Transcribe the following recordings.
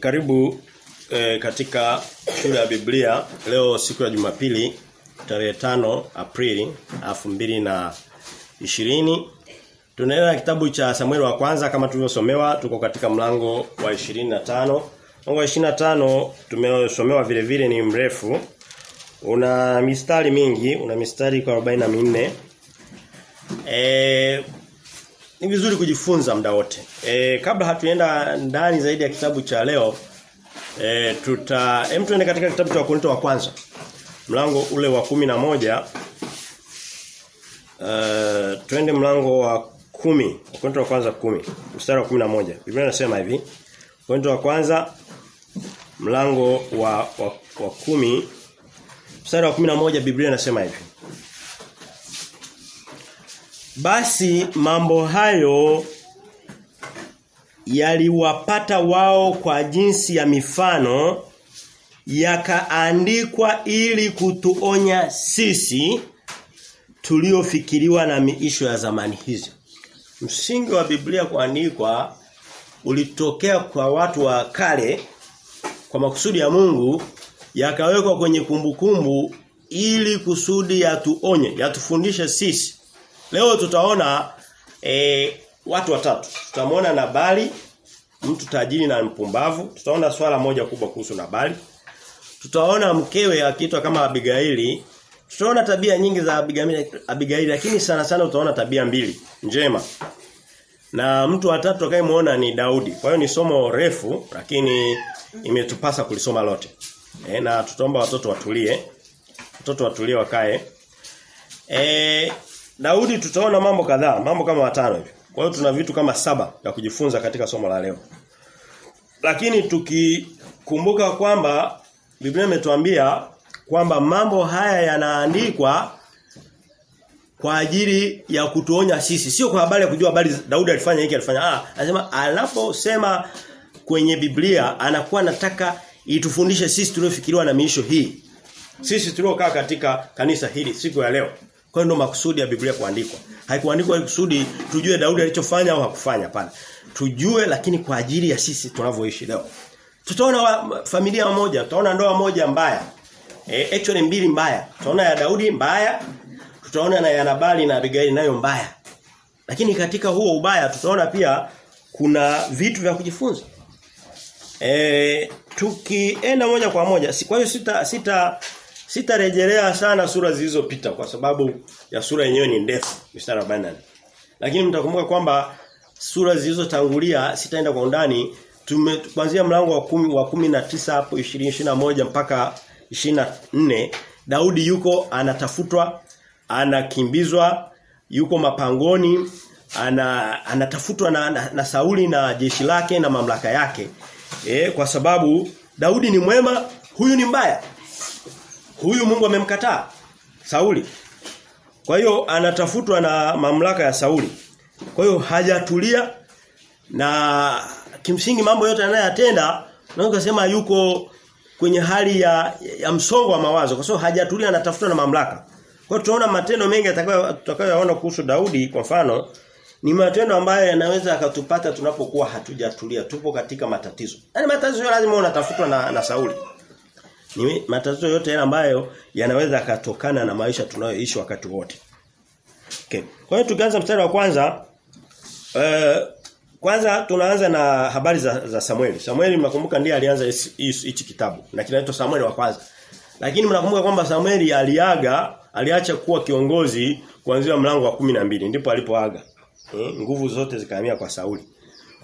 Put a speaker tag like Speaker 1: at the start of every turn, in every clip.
Speaker 1: Karibu e, katika shule ya Biblia leo siku ya Jumapili tarehe tano Aprili na ishirini Tunaendelea kitabu cha Samuel wa kwanza kama tulivyosomewa tuko katika mlango wa 25. Mlango wa 25 tumesomewa vile vile ni mrefu. Una mistari mingi, una mistari kwa 44. Eh ni vizuri kujifunza muda wote. E, kabla hatuenda ndani zaidi ya kitabu cha leo e, tuta hem tuende katika kitabu cha Wakorintho wa kwanza. Mlango ule wa kumi na moja uh, twende mlango wa kumi Wakorintho wa kwanza kumi mstari wa kumi na moja Biblia inasema hivi. Wakorintho wa kwanza mlango wa wa, wa kumi mstari wa kumi na moja Biblia inasema hivi. Basi mambo hayo yaliwapata wao kwa jinsi ya mifano yakaandikwa ili kutuonya sisi tuliofikiriwa na miisho ya zamani hizo. Msingi wa Biblia kuandikwa ulitokea kwa watu wa kale kwa makusudi ya Mungu yakawekwa kwenye kumbukumbu kumbu, ili kusudi yatuonye, yatufundishe sisi Leo tutaona e, watu watatu. Tutamwona Nabali, mtu tajiri na mpumbavu. Tutaona swala moja kubwa kuhusu Nabali. Tutaona mkewe akiitwa kama Abigaili. Tutaona tabia nyingi za Abigaili, lakini sana sana utaona tabia mbili njema. Na mtu wa tatu tutakayemuona ni Daudi. Kwa hiyo ni somo refu lakini imetupasa kulisoma lote. E, na tutaomba watoto watulie. Watoto watulie wakae. Eh Daudi tutaona mambo kadhaa, mambo kama matano hivi. Kwa hiyo tuna vitu kama saba ya kujifunza katika somo la leo. Lakini tukikumbuka kwamba Biblia imetuambia kwamba mambo haya yanaandikwa kwa ajili ya kutuonya sisi, sio kwa habari ya kujua habari Daudi alifanya hiki alifanya. Ah, anasema anaposema kwenye Biblia anakuwa anataka itufundishe sisi tuliofikiriwa na miisho hii. Sisi tuliokaa katika kanisa hili siku ya leo. Kwa hiyo ndo makusudi ya Biblia kuandikwa. Haikuandikwa kusudi tujue Daudi alichofanya au hakufanya pana. Tujue lakini kwa ajili ya sisi tunavyoishi leo. Tutaona familia moja, tutaona ndoa moja mbaya. Eh actually mbili mbaya. Tutaona ya Daudi mbaya, tutaona na ya Nabali na Abigaili nayo mbaya. Lakini katika huo ubaya tutaona pia kuna vitu vya kujifunza. Eh tukienda moja kwa moja, kwa hiyo sita sita Sitarejelea sana sura zilizopita kwa sababu ya sura yenyewe ni ndefu, mstari 44. Lakini mtakumbuka kwamba sura zilizotangulia sitaenda kwa undani, kuanzia mlango wa kumi, wa 19 hapo 20 21 mpaka 24 Daudi yuko anatafutwa, anakimbizwa, yuko mapangoni, ana anatafutwa na, na, na Sauli na jeshi lake na mamlaka yake. E, kwa sababu Daudi ni mwema, huyu ni mbaya. Huyu Mungu amemkataa Sauli. Kwa hiyo anatafutwa na mamlaka ya Sauli. Kwa hiyo hajatulia na kimsingi mambo yote anayotenda naweza kusema yuko kwenye hali ya, ya msongo wa mawazo kwa sababu hajatulia anatafutwa na mamlaka. Kwa tunaona matendo mengi tutakayoyaona kuhusu Daudi kwa mfano ni matendo ambayo yanaweza akatupata tunapokuwa hatujatulia tupo katika matatizo. Yaani matatizo lazima unatafutwa na, na Sauli. Ni matatizo yote yale ambayo yanaweza katokana na maisha tunayoishi wakati wote. Okay. Kwa hiyo tukianza mstari wa kwanza uh, kwanza tunaanza na habari za, za Samueli. Samueli mnakumbuka ndiye alianza hichi kitabu na kinaitwa Samueli wa kwanza. Lakini mnakumbuka kwamba Samueli aliaga, aliacha kuwa kiongozi kuanzia mlango wa mbili ndipo alipoaga. Eh, nguvu zote zikahamia kwa Sauli.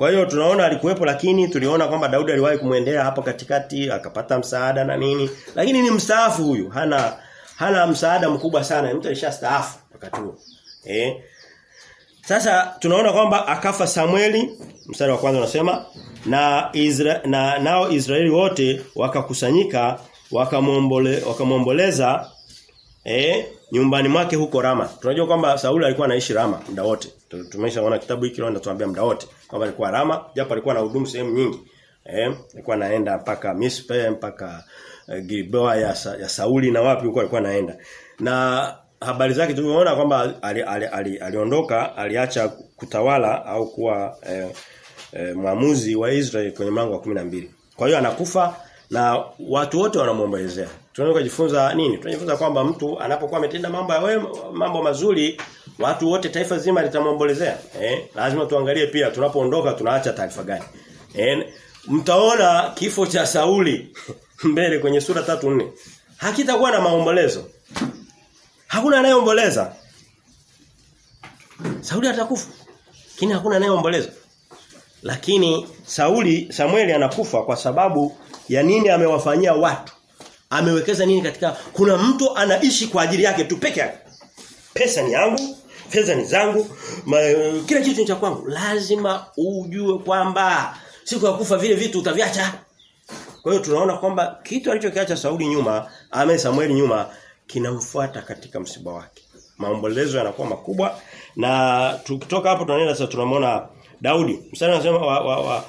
Speaker 1: Kwa hiyo tunaona alikuwepo lakini tuliona kwamba Daudi aliwahi kumwendea hapo katikati akapata msaada na nini. Lakini ni mstaafu huyu. Hana hana msaada mkubwa sana. Mtu alishastaafu wakati huo. Eh. Sasa tunaona kwamba akafa Samueli, mstari wa kwanza unasema na Isra, na nao Israeli wote wakakusanyika wakamombole wakamwomboleza eh nyumbani mwake huko Rama. Tunajua kwamba Sauli alikuwa anaishi Rama muda wote. Tumeshaona kitabu hiki leo natuambia muda wote kwamba alikuwa Rama, japo alikuwa na hudumu sehemu nyingi. Eh, alikuwa anaenda mpaka Mispe mpaka uh, Gilboa ya, ya Sauli na wapi huko alikuwa anaenda. Na habari zake tumeona kwamba aliondoka ali, ali, ali aliacha kutawala au kuwa eh, eh, mwamuzi wa Israeli kwenye mlango wa 12. Kwa hiyo anakufa na watu wote wanamwombolezea. Tunaweza kujifunza nini? Tunajifunza kwamba mtu anapokuwa ametenda mambo ya wema, mambo mazuri, watu wote taifa zima litamwombolezea. Eh? Lazima tuangalie pia tunapoondoka tunaacha taarifa gani. Eh? Mtaona kifo cha Sauli mbele kwenye sura tatu nne Hakitakuwa na maombolezo. Hakuna anayeomboleza. Sauli atakufa. Lakini hakuna anayeomboleza. Lakini Sauli Samueli anakufa kwa sababu ya nini amewafanyia watu. Amewekeza nini katika kuna mtu anaishi kwa ajili yake tu peke yake. Pesa ni yangu, fedha ni zangu, ma, kila kitu ni cha kwangu. Lazima ujue kwamba siku ya kufa vile vitu utaviacha. Kwa hiyo tunaona kwamba kitu alichokiacha Sauli nyuma, ame Samueli nyuma kinamfuata katika msiba wake. Maombolezo yanakuwa makubwa na tukitoka hapo tunaenda sasa tunamwona Daudi. Mstari anasema wa, wa, wa,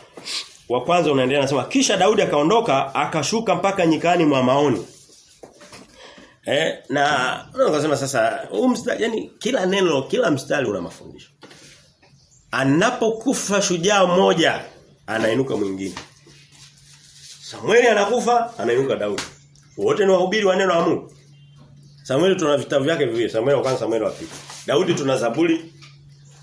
Speaker 1: wa kwanza unaendelea anasema kisha Daudi akaondoka akashuka mpaka nyikani mwa maoni. Eh na unaweza sasa huu mstari yani kila neno kila mstari una mafundisho. Anapokufa shujaa mmoja anainuka mwingine. Samueli anakufa anainuka Daudi. Wote ni wahubiri wa neno la Mungu. Samueli tuna vitabu vyake viwili, Samueli wa kwanza, Samueli wa pili. Daudi tuna Zaburi.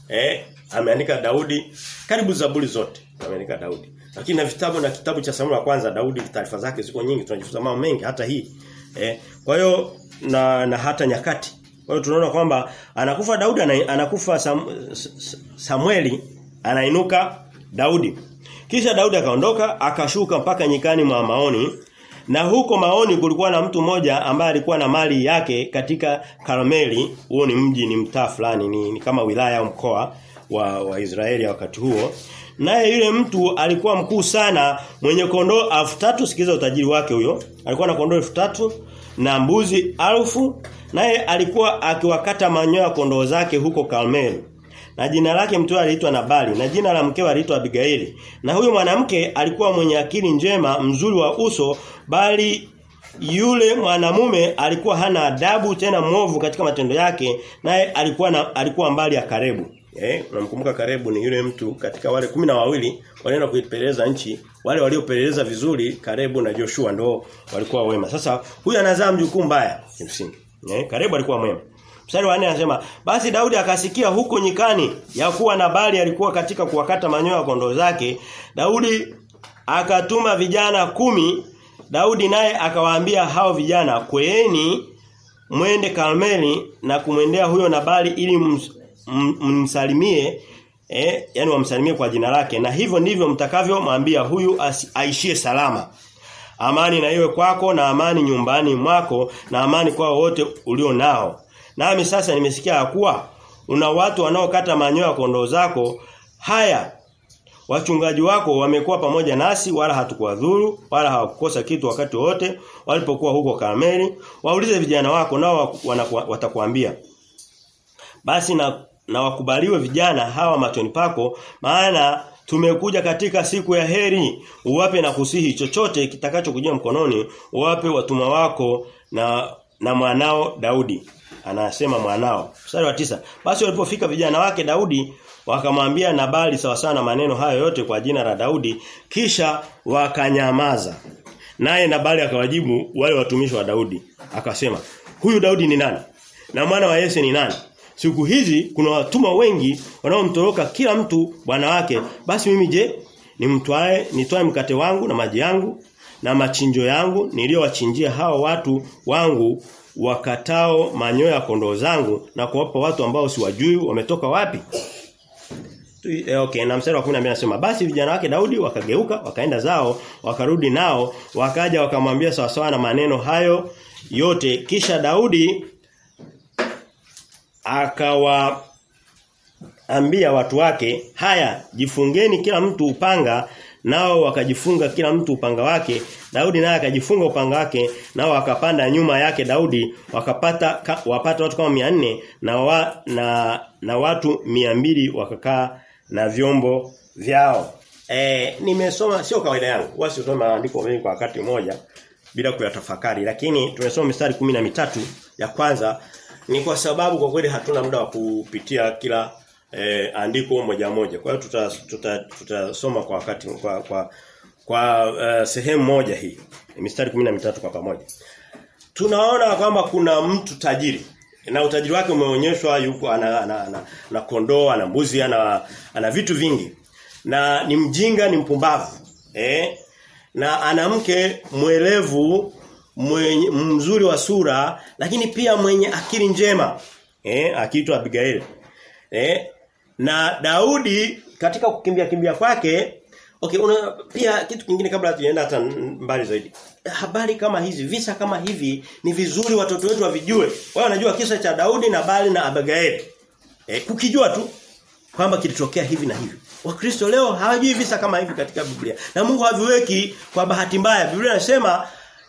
Speaker 1: Eh, ameandika Daudi karibu Zaburi zote. Ameandika Daudi. Lakini na vitabu na kitabu cha Samueli wa kwanza Daudi taarifa zake ziko nyingi, tunajifunza mambo mengi hata hii. Eh, kwa hiyo na na hata nyakati. Kwa hiyo tunaona kwamba anakufa Daudi anakufa Sam, Samueli anainuka Daudi. Kisha Daudi akaondoka akashuka mpaka nyikani mwa maoni na huko maoni kulikuwa na mtu mmoja ambaye alikuwa na mali yake katika Karmeli, huo ni mji ni mtaa fulani ni, ni kama wilaya au mkoa wa, wa Israeli wakati huo. Naye yule mtu alikuwa mkuu sana mwenye kondoo 3000 sikiza utajiri wake huyo. Alikuwa na kondoo 3000 na mbuzi alfu naye alikuwa akiwakata manyoya kondoo zake huko Karmeli. Na jina lake mtu aliitwa Nabali na jina la mkewe aliitwa Abigaili. Na huyu mwanamke alikuwa mwenye akili njema, mzuri wa uso, bali yule mwanamume alikuwa hana adabu tena mwovu katika matendo yake, naye alikuwa na, alikuwa mbali ya Karebu. Eh, unamkumbuka Karebu ni yule mtu katika wale kumi na wawili walienda kuipeleleza nchi, wale waliopeleleza vizuri Karebu na Joshua ndo walikuwa wema. Sasa huyu anazaa mjukuu mbaya kimsingi. Eh, Karebu alikuwa mwema. Mstari wa 4 anasema, basi Daudi akasikia huko nyikani ya kuwa Nabali alikuwa katika kuwakata manyoya kondoo zake. Daudi akatuma vijana kumi Daudi naye akawaambia hao vijana, "Kweeni mwende Karmeli na kumwendea huyo Nabali ili msalimie eh yani wamsalimie kwa jina lake na hivyo ndivyo mtakavyomwambia huyu aishie salama." Amani na iwe kwako na amani nyumbani mwako na amani kwa wote ulio nao. Nami sasa nimesikia kuwa una watu wanaokata manyoya kondoo zako. Haya wachungaji wako wamekuwa pamoja nasi wala hatukuwadhuru wala hawakukosa kitu wakati wote walipokuwa huko Karmeli. Waulize vijana wako nao watakuambia. Basi na na wakubaliwe vijana hawa machoni pako maana tumekuja katika siku ya heri. Uwape na kusihi chochote kitakachokujia mkononi uwape watumwa wako na na mwanao Daudi. Anasema mwanao. Mstari wa tisa. Basi walipofika vijana wake Daudi wakamwambia Nabali sawa sana maneno hayo yote kwa jina la Daudi kisha wakanyamaza. Naye Nabali akawajibu wale watumishi wa Daudi akasema huyu Daudi ni nani? Na mwana wa Yese ni nani siku hizi kuna watumwa wengi wanaomtoroka kila mtu bwana wake. Basi mimi je nimtwae nitoe mkate wangu na maji yangu na machinjo yangu niliyowachinjia hao watu wangu wakatao manyoya ya kondoo zangu na kuwapa watu ambao siwajui wametoka wapi? Okay, na mstari wa 12 anasema basi vijana wake Daudi wakageuka wakaenda zao wakarudi nao wakaja wakamwambia sawasawa sawa na maneno hayo yote. Kisha Daudi akawa ambia watu wake haya jifungeni kila mtu upanga. Nao wakajifunga kila mtu upanga wake. Daudi naye akajifunga upanga wake nao wakapanda nyuma yake Daudi wakapata ka, wapata watu kama 400 na wa, na na watu mbili wakakaa na vyombo vyao. Eh nimesoma sio kawaida yangu wasi usome maandiko mengi kwa wakati mmoja bila kuyatafakari lakini tumesoma mistari na mitatu ya kwanza ni kwa sababu kwa kweli hatuna muda wa kupitia kila eh, andiko moja moja. Kwa hiyo tutasoma tuta, tuta, kwa wakati kwa kwa kwa uh, sehemu moja hii. Mistari 13 kwa pamoja. Tunaona kwamba kuna mtu tajiri na utajiri wake umeonyeshwa yuko ana, ana, ana, ana kondoo, ana mbuzi, ana, ana vitu vingi. Na ni mjinga, ni mpumbavu. Eh? Na anamke mwelevu, mwenye, mzuri wa sura, lakini pia mwenye akili njema. Eh? Akiitwa Abigail. Eh? Na Daudi katika kukimbia kimbia kwake Okay, una pia kitu kingine kabla tujaenda hata mbali zaidi. Habari kama hizi, visa kama hivi ni vizuri watoto wetu wavijue. Wao wanajua kisa cha Daudi na Bali na Abigail. Eh, kukijua tu kwamba kilitokea hivi na hivi. Wakristo leo hawajui visa kama hivi katika Biblia. Na Mungu haviweki kwa bahati mbaya. Biblia inasema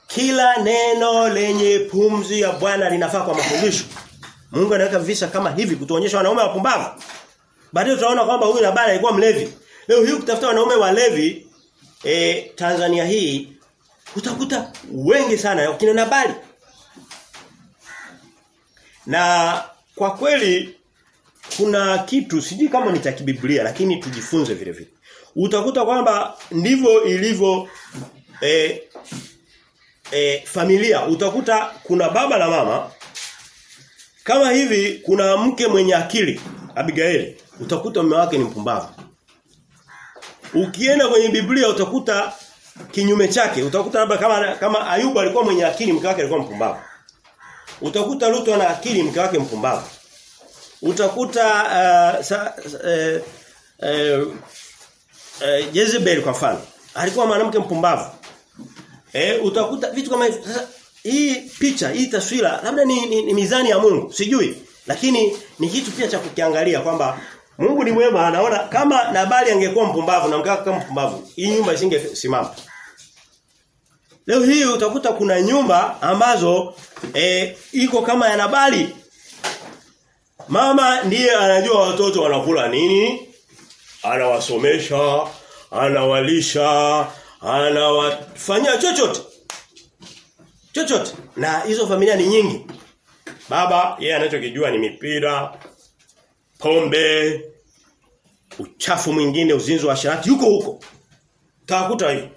Speaker 1: kila neno lenye pumzi ya Bwana linafaa kwa mafundisho. Mungu anaweka visa kama hivi kutuonyesha wanaume wapumbavu. Baadaye tutaona kwamba huyu Nabali alikuwa mlevi. Leo hii kutafuta wanaume walevi e, Tanzania hii utakuta wengi sana wakina Nabali. Na kwa kweli kuna kitu sijui kama ni cha kibiblia lakini tujifunze vile vile. Utakuta kwamba ndivyo ilivyo e, e, familia utakuta kuna baba na mama kama hivi kuna mke mwenye akili Abigail utakuta mume wake ni mpumbavu Ukienda kwenye Biblia utakuta kinyume chake. Utakuta labda kama kama Ayubu alikuwa mwenye akili mke wake alikuwa mpumbavu. Utakuta Lutu ana akili mke wake mpumbavu. Utakuta uh, sa, uh, uh, uh, Jezebel kwa mfano alikuwa mwanamke mpumbavu. Eh utakuta vitu kama hivyo. Sasa hii picha, hii taswira labda ni, ni, ni mizani ya Mungu, sijui. Lakini ni kitu pia cha kukiangalia kwamba Mungu ni mwema anaona kama Nabali angekuwa mpumbavu na mkaka kama mpumbavu, hii nyumba isingesimama. Leo hii utakuta kuna nyumba ambazo e, iko kama ya Nabali. Mama ndiye anajua watoto wanakula nini, anawasomesha, anawalisha, anawafanyia chochote. Chochote. Na hizo familia ni nyingi. Baba yeye anachokijua ni mipira, pombe, uchafu mwingine, uzinzi wa sharati yuko huko. Tawakuta hivyo.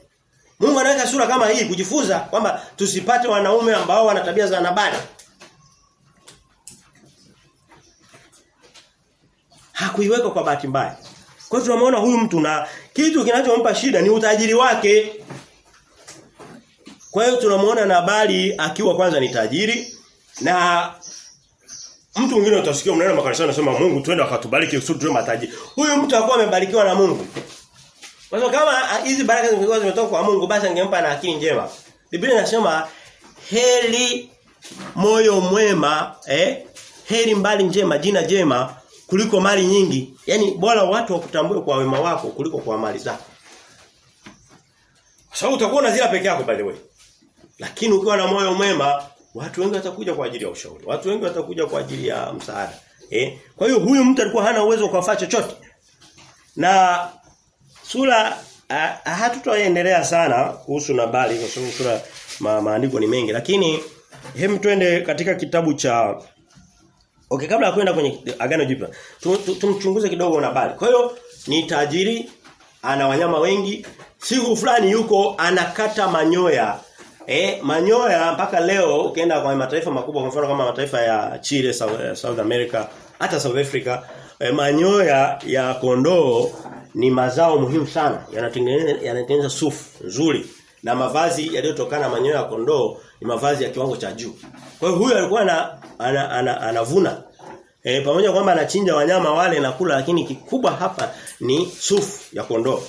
Speaker 1: Mungu anaweka sura kama hii kujifunza kwamba tusipate wanaume ambao wana tabia za Nabali. Hakuiweka kwa bahati mbaya. Kwa hiyo tunamwona huyu mtu na kitu kinachompa shida ni utajiri wake. Kwa hiyo tunamuona Nabali akiwa kwanza ni tajiri na Mtu mwingine utasikia mnaenda makanisani anasema Mungu twende akatubariki usudi tuwe matajiri. Huyu mtu akawa amebarikiwa na Mungu. Kwa kama hizi baraka zimekuwa zimetoka kwa Mungu basi angempa na akili njema. Biblia inasema heri moyo mwema, eh? Heri mbali njema, jina jema kuliko mali nyingi. Yaani bora watu wakutambue kwa wema wako kuliko kwa mali zako. Kwa sababu utakuwa unazila peke yako by the way. Lakini ukiwa na moyo mwema Watu wengi watakuja kwa ajili ya ushauri. Watu wengi watakuja kwa ajili ya msaada. Eh? Kwa hiyo huyu mtu alikuwa hana uwezo kwa kufanya chochote. Na sura hatutoendelea sana kuhusu Nabali kwa sababu sura ma, maandiko ni mengi lakini hem twende katika kitabu cha Okay kabla ya kwenda kwenye agano jipya tumchunguze kidogo Nabali. Kwa hiyo ni tajiri ana wanyama wengi siku fulani yuko anakata manyoya Eh manyoya mpaka leo ukienda kwa mataifa makubwa kwa mfano kama mataifa ya Chile, South, South America, hata South Africa, eh, manyoya ya kondoo ni mazao muhimu sana. Yanatengeneza yanatengeneza sufu nzuri na mavazi yaliyotokana na manyoya ya kondoo ni mavazi ya kiwango cha juu. Kwa hiyo huyu alikuwa ana, ana, ana, anavuna E, pamoja kwamba anachinja wanyama wale na kula lakini kikubwa hapa ni sufu ya kondoo.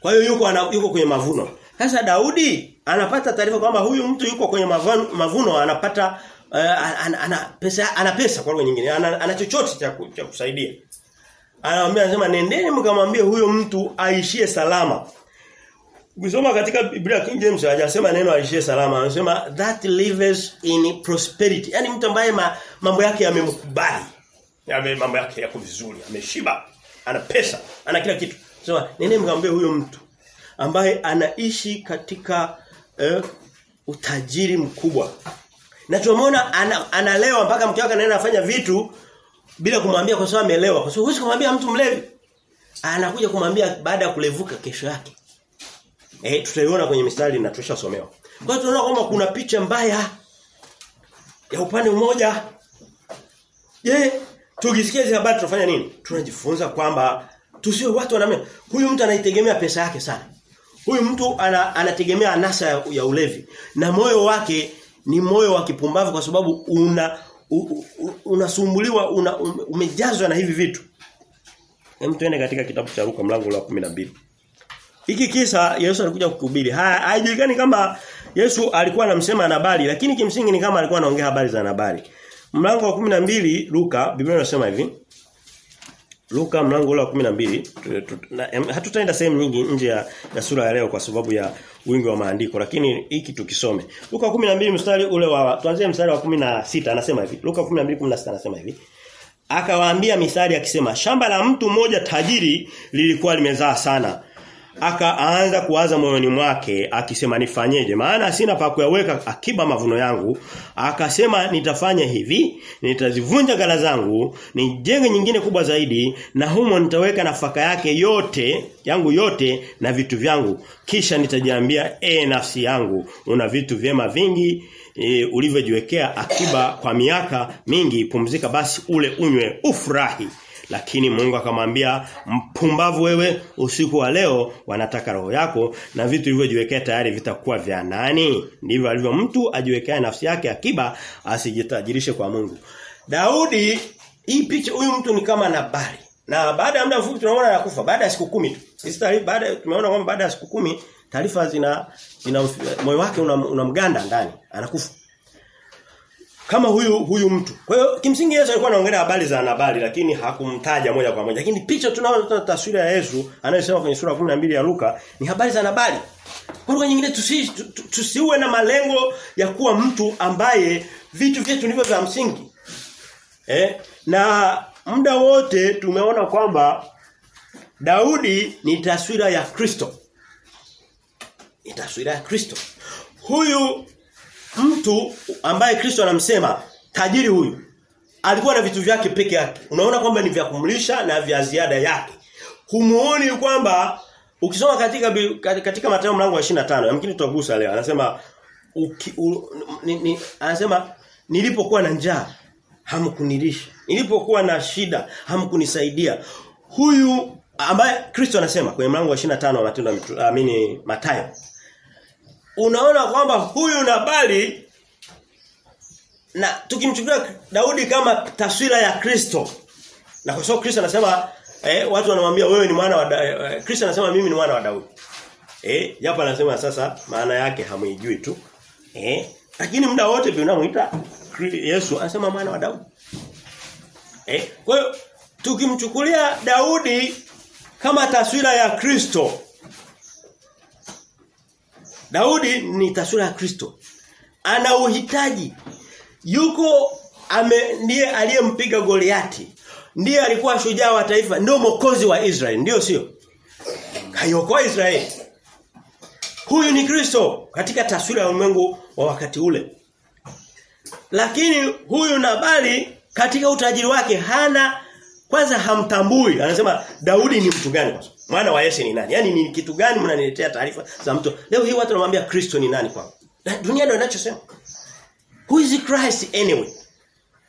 Speaker 1: Kwa hiyo yuko ana, yuko kwenye mavuno. Sasa Daudi anapata taarifa kwamba huyu mtu yuko kwenye mavuno, mavuno anapata uh, ana, ana pesa ana pesa kwa lugha nyingine ana, ana chochote cha, cha kusaidia. Anamwambia anasema nendeni mkamwambie huyo mtu aishie salama. Ukisoma katika Biblia King James hajasema neno aishie salama, anasema that lives in prosperity. Yaani mtu ambaye ma, mambo yake yamemkubali. Yame mambo yake yako vizuri, ameshiba, ana pesa, ana kila kitu. Sema nene mkaambie huyo mtu ambaye anaishi katika eh, utajiri mkubwa. Na tumeona ana, analewa mpaka mke wake anaenda afanya vitu bila kumwambia kwa sababu amelewa. Kwa sababu huwezi kumwambia mtu mlevi. Anakuja kumwambia baada ya kulevuka kesho yake. Eh tutaiona kwenye mistari na tushasomewa. Kwa hiyo tunaona kwamba kuna picha mbaya ya upande mmoja. Je, tukisikia hizo habari tunafanya nini? Tunajifunza kwamba tusiwe watu waname. Huyu mtu anaitegemea pesa yake sana. Huyu mtu ana, anategemea anasa ya, ya ulevi na moyo wake ni moyo wa kipumbavu kwa sababu una unasumbuliwa una, umejazwa na hivi vitu. Hem tuende katika kitabu cha Luka mlango wa 12. Hiki kisa Yesu alikuja kuhubiri. Haijulikani kama Yesu alikuwa anamsema Nabali lakini kimsingi ni kama alikuwa anaongea habari za Nabali. Mlango wa 12 Luka Biblia inasema hivi. Luka mlango wa 12 hatutaenda sehemu nyingi nje ya, ya sura ya leo kwa sababu ya wingi wa maandiko lakini hiki tukisome. Luka 12 mstari ule wa tuanzie mstari wa 16 anasema hivi. Luka 12:16 anasema hivi. Akawaambia misali akisema shamba la mtu mmoja tajiri lilikuwa limezaa sana akaanza kuwaza moyoni mwake akisema nifanyeje? Maana sina pa kuyaweka akiba mavuno yangu. Akasema nitafanya hivi nitazivunja gala zangu nijenge nyingine kubwa zaidi na humo nitaweka nafaka yake yote yangu yote na vitu vyangu. Kisha nitajiambia e nafsi yangu una vitu vyema vingi e, ulivyojiwekea akiba kwa miaka mingi. Pumzika basi ule unywe ufurahi lakini Mungu akamwambia mpumbavu wewe usiku wa leo wanataka roho yako na vitu vilivyojiwekea tayari vitakuwa vya nani? Ndivyo alivyo mtu ajiwekea nafsi yake akiba asijitajirishe kwa Mungu. Daudi hii picha huyu mtu ni kama nabari na baada ya muda mfupi tunaona anakufa baada ya siku kumi tu. Sisi baada tumeona kwamba baada ya siku kumi taarifa zina, zina moyo wake unamganda una ndani anakufa kama huyu huyu mtu. Kwa hiyo kimsingi Yesu alikuwa anaongelea habari za anabali lakini hakumtaja moja kwa moja. Lakini picha tunaona taswira ya Yesu anayosema kwenye sura 12 ya Luka ni habari za anabali. Kwa lugha nyingine tusi, tusiwe na malengo ya kuwa mtu ambaye vitu vyetu ndivyo vya msingi. Eh? Na muda wote tumeona kwamba Daudi ni taswira ya Kristo. Ni taswira ya Kristo. Huyu mtu ambaye Kristo anamsema tajiri huyu alikuwa na vitu vyake peke yake. Unaona kwamba ni vya kumlisha na vya ziada yake. Humuoni kwamba ukisoma katika katika Mathayo mlango wa 25, yamkini tutagusa leo. Anasema uki, u, ni, ni, anasema nilipokuwa na njaa hamkunilisha. Nilipokuwa na shida hamkunisaidia. Huyu ambaye Kristo anasema kwenye mlango wa 25 wa Matendo amini Mathayo unaona kwamba huyu Nabali na tukimchukulia Daudi kama taswira ya Kristo. Na kwa sababu Kristo anasema eh, watu wanamwambia wewe ni mwana wa eh, Kristo anasema mimi ni mwana wa Daudi. Eh japo anasema sasa maana yake hamuijui tu. Eh lakini muda wote tunamuita Yesu anasema mwana wa Daudi. Eh kwa hiyo tukimchukulia Daudi kama taswira ya Kristo Daudi ni taswira ya Kristo. Ana uhitaji. Yuko ame ndiye aliyempiga Goliati. Ndiye alikuwa shujaa wa taifa, ndio mwokozi wa Israeli, ndio sio? Kaiokoa Israeli. Huyu ni Kristo katika taswira ya ulimwengu wa wakati ule. Lakini huyu Nabali katika utajiri wake hana kwanza hamtambui. Anasema Daudi ni mtu gani kwanza? Mwana wa Yese ni nani? Yaani ni kitu gani mnaniletea taarifa za mtu? Leo hii watu wanamwambia Kristo ni nani kwao? Dunia ndio inachosema. Who is Christ anyway?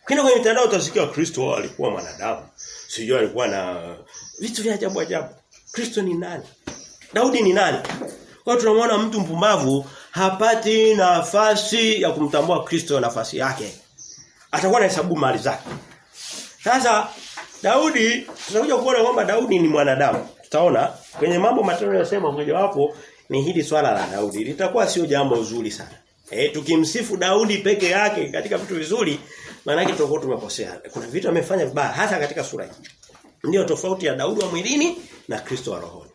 Speaker 1: Kina kwenye mitandao utasikia Kristo alikuwa mwanadamu. Sijui alikuwa na vitu vya ajabu ajabu. Kristo ni nani? Daudi ni nani? Kwa tunamwona mtu mpumbavu hapati nafasi ya kumtambua Kristo nafasi yake. Atakuwa na hesabu mali zake. Sasa Daudi tunakuja kuona kwamba Daudi ni mwanadamu. Tutaona kwenye mambo matano yanasema mmoja wapo ni hili swala la Daudi. Litakuwa sio jambo zuri sana. Eh tukimsifu Daudi peke yake katika vitu vizuri maana yake tutakuwa tumekosea. Kuna vitu amefanya vibaya hasa katika sura hii. Ndio tofauti ya Daudi wa mwilini na Kristo wa rohoni.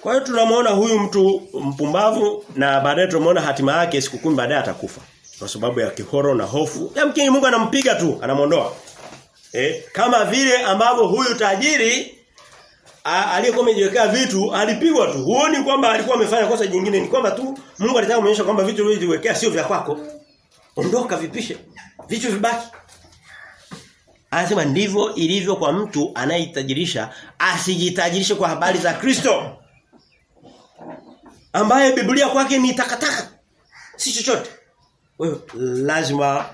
Speaker 1: Kwa hiyo tunamwona huyu mtu mpumbavu na baadaye tunamwona hatima yake siku kumi baadaye atakufa. Kwa sababu ya kihoro na hofu. Yamkini Mungu anampiga tu, anamondoa. Eh, kama vile ambavyo huyu tajiri aliyekuwa amejiwekea vitu alipigwa tu. Huoni kwamba alikuwa amefanya kosa jingine ni kwamba tu Mungu alitaka kuonyesha kwamba vitu vilivyojiwekea sio vya kwako. Ondoka vipishe. Vitu vibaki. Anasema ndivyo ilivyo kwa mtu anayetajirisha asijitajirishe kwa habari za Kristo. ambaye Biblia kwake ni takataka si chochote. Wewe lazima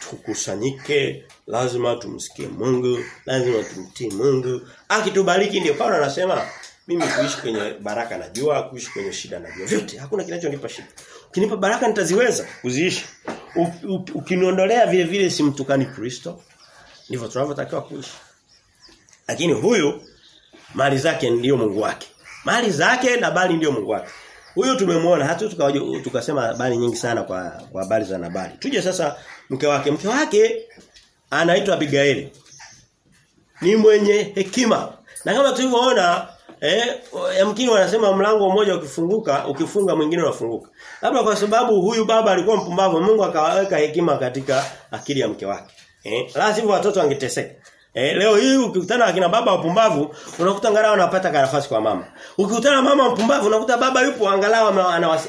Speaker 1: tukusanyike, lazima tumsikie Mungu, lazima tumtii Mungu. Akitubariki ndio Paulo anasema mimi kuishi kwenye baraka najua, kuishi kwenye shida najua. Vyote hakuna kinachonipa shida. Ukinipa baraka nitaziweza kuziishi. Ukiniondolea vile vile simtukani Kristo. Ndivyo tunavyotakiwa kuishi. Lakini huyu mali zake ndiyo Mungu wake. Mali zake na bali ndiyo Mungu wake. Huyo tumemwona hata tukasema tukasema habari nyingi sana kwa kwa habari za Nabali. Tuje sasa mke wake. Mke wake anaitwa Abigail. Ni mwenye hekima. Na kama tulivyoona eh yamkini wanasema mlango mmoja ukifunguka ukifunga mwingine unafunguka. Labda kwa sababu huyu baba alikuwa mpumbavu Mungu akaweka hekima katika akili ya mke wake. Eh lazima watoto wangeteseka. Eh, leo hii ukikutana na kina baba wapumbavu unakuta angalau anapata nafasi kwa mama. Ukikutana na mama mpumbavu unakuta baba yupo angalau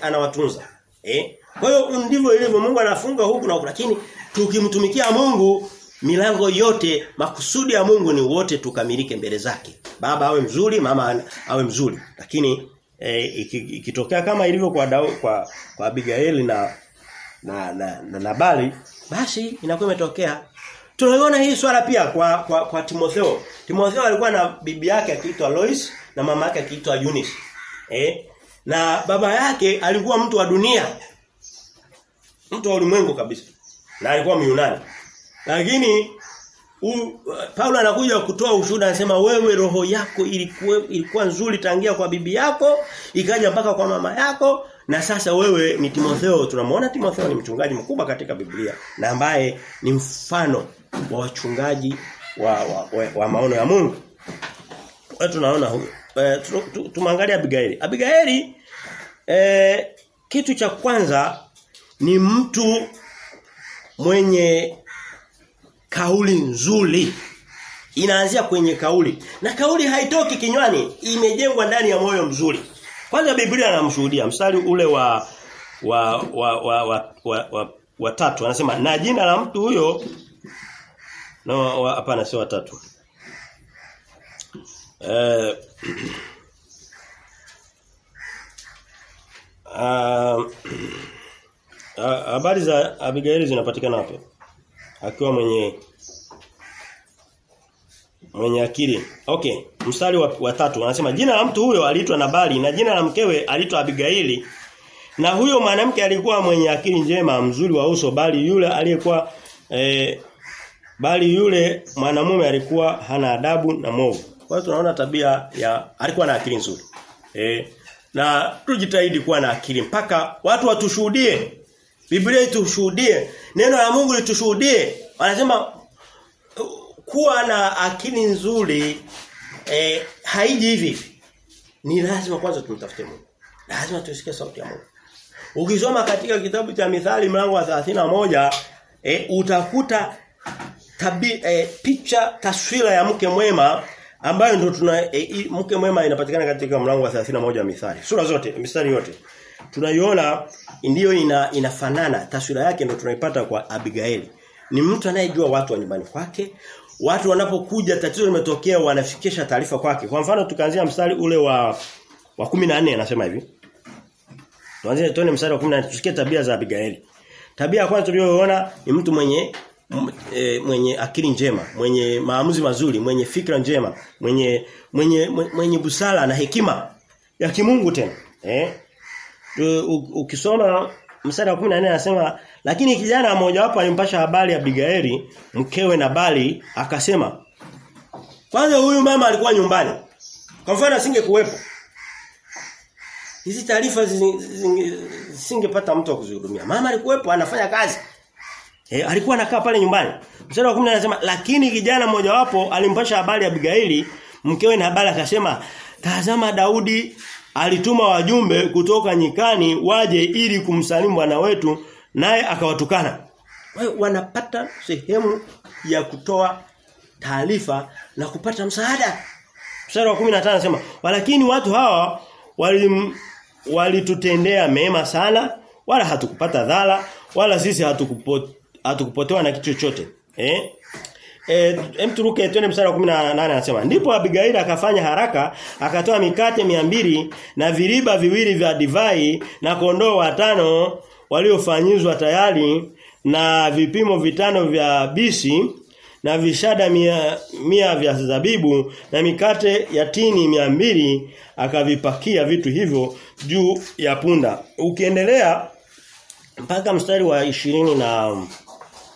Speaker 1: anawatunza. Eh? Kwa hiyo ndivyo ilivyo Mungu anafunga huku na huku lakini tukimtumikia Mungu milango yote makusudi ya Mungu ni wote tukamilike mbele zake. Baba awe mzuri, mama awe mzuri. Lakini eh, ikitokea kama ilivyo kwa Dao, kwa kwa Abigail na na na, na Nabali basi inakuwa imetokea Tunaiona hii swala pia kwa kwa, kwa Timotheo. Timotheo alikuwa na bibi yake akiitwa Lois na mama yake akiitwa Eunice. Eh? Na baba yake alikuwa mtu wa dunia. Mtu wa ulimwengu kabisa. Na alikuwa Myunani. Lakini u, Paulo anakuja kutoa ushuhuda anasema wewe roho yako ilikuwa ilikuwa nzuri tangia kwa bibi yako, ikaja mpaka kwa mama yako na sasa wewe ni Timotheo tunamwona Timotheo ni mchungaji mkubwa katika Biblia na ambaye ni mfano wa wachungaji wa, wa, wa, wa maono ya Mungu. Kwa tunaona huyo. E, tumwangalia Abigaili. Abigaili e, kitu cha kwanza ni mtu mwenye kauli nzuri. Inaanzia kwenye kauli. Na kauli haitoki kinywani, imejengwa ndani ya moyo mzuri. Kwanza Biblia anamshuhudia mstari ule wa wa wa wa wa, wa, wa, wa tatu anasema na jina la mtu huyo no hapana sio watatu. Eh habari za Abigaili zinapatikana wapi? Akiwa mwenye mwenye akili. Okay, mstari wa, wa tatu anasema jina la mtu huyo aliitwa Nabali na jina la mkewe aliitwa Abigaili. Na huyo mwanamke alikuwa mwenye akili njema, mzuri wa uso bali yule aliyekuwa e, bali yule mwanamume alikuwa hana adabu na mwovu. Kwa hiyo tunaona tabia ya alikuwa na akili nzuri. E, na tujitahidi kuwa na akili mpaka watu watushuhudie. Biblia itushuhudie, neno la Mungu litushuhudie. Wanasema kuwa na akili nzuri eh, haiji hivi. Ni lazima kwanza tumtafute Mungu. Lazima tusikie sauti ya Mungu. Ukisoma katika kitabu cha Mithali mlango wa 31 eh, utakuta tabi, eh, picha taswira ya mke mwema ambayo ndio tuna e, mke mwema inapatikana katika mlango wa 31 wa Mithali. Sura zote, mistari yote. Tunaiona ndiyo ina, inafanana taswira yake ndio tunaipata kwa Abigaili. Ni mtu anayejua watu wa nyumbani kwake. Watu wanapokuja tatizo limetokea wanafikisha taarifa kwake. Kwa mfano tukaanzia mstari ule wa wa 14 anasema hivi. Tuanze tuone mstari wa 14 tusikie tabia za Abigaili. Tabia ya kwanza tuliyoona ni mtu mwenye e, mwenye akili njema, mwenye maamuzi mazuri, mwenye fikra njema, mwenye mwenye mwenye busara na hekima ya kimungu tena. Eh? Ukisoma mstari wa 14 anasema lakini kijana mmoja wapo alimpasha habari ya Abigaili mkewe na bali akasema kwanza huyu mama alikuwa nyumbani. Kwa mfano asingekuwepo. Hizi taarifa zisingepata mtu wa kuzihudumia. Mama alikuwepo anafanya kazi. E, alikuwa anakaa pale nyumbani. Mstari wa 10 anasema lakini kijana mmoja wapo alimpasha habari ya Abigaili mkewe na bali akasema tazama Daudi alituma wajumbe kutoka nyikani waje ili kumsalimu bwana wetu naye akawatukana. wanapata sehemu ya kutoa taarifa na kupata msaada. Mstari wa 15 anasema walakini watu hawa walim walitutendea mema sana wala hatukupata dhara wala sisi hatukupo, hatukupotewa na kitu chochote. Eh? Eh turuke twende mstari wa 18 anasema ndipo Abigail akafanya haraka akatoa mikate mbili na viriba viwili vya divai na kondoo watano waliofanyizwa tayari na vipimo vitano vya bisi na vishada mia, mia vya zabibu na mikate ya tini mia mbili akavipakia vitu hivyo juu ya punda. Ukiendelea mpaka mstari wa ishirini na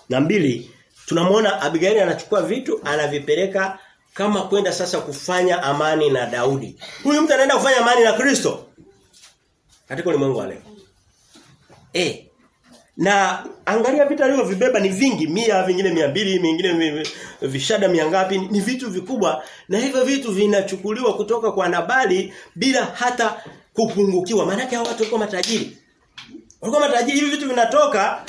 Speaker 1: na mbili tunamwona Abigaili anachukua vitu anavipeleka kama kwenda sasa kufanya amani na Daudi. Huyu mtu anaenda kufanya amani na Kristo. Katika ulimwengu wa leo. Eh. Na angalia vitu alivyovibeba ni vingi, mia vingine mia mbili vingine vishada mia ngapi, ni vitu vikubwa na hivyo vitu vinachukuliwa kutoka kwa Nabali bila hata kupungukiwa. Maana yake hao watu walikuwa matajiri. Walikuwa matajiri hivi vitu vinatoka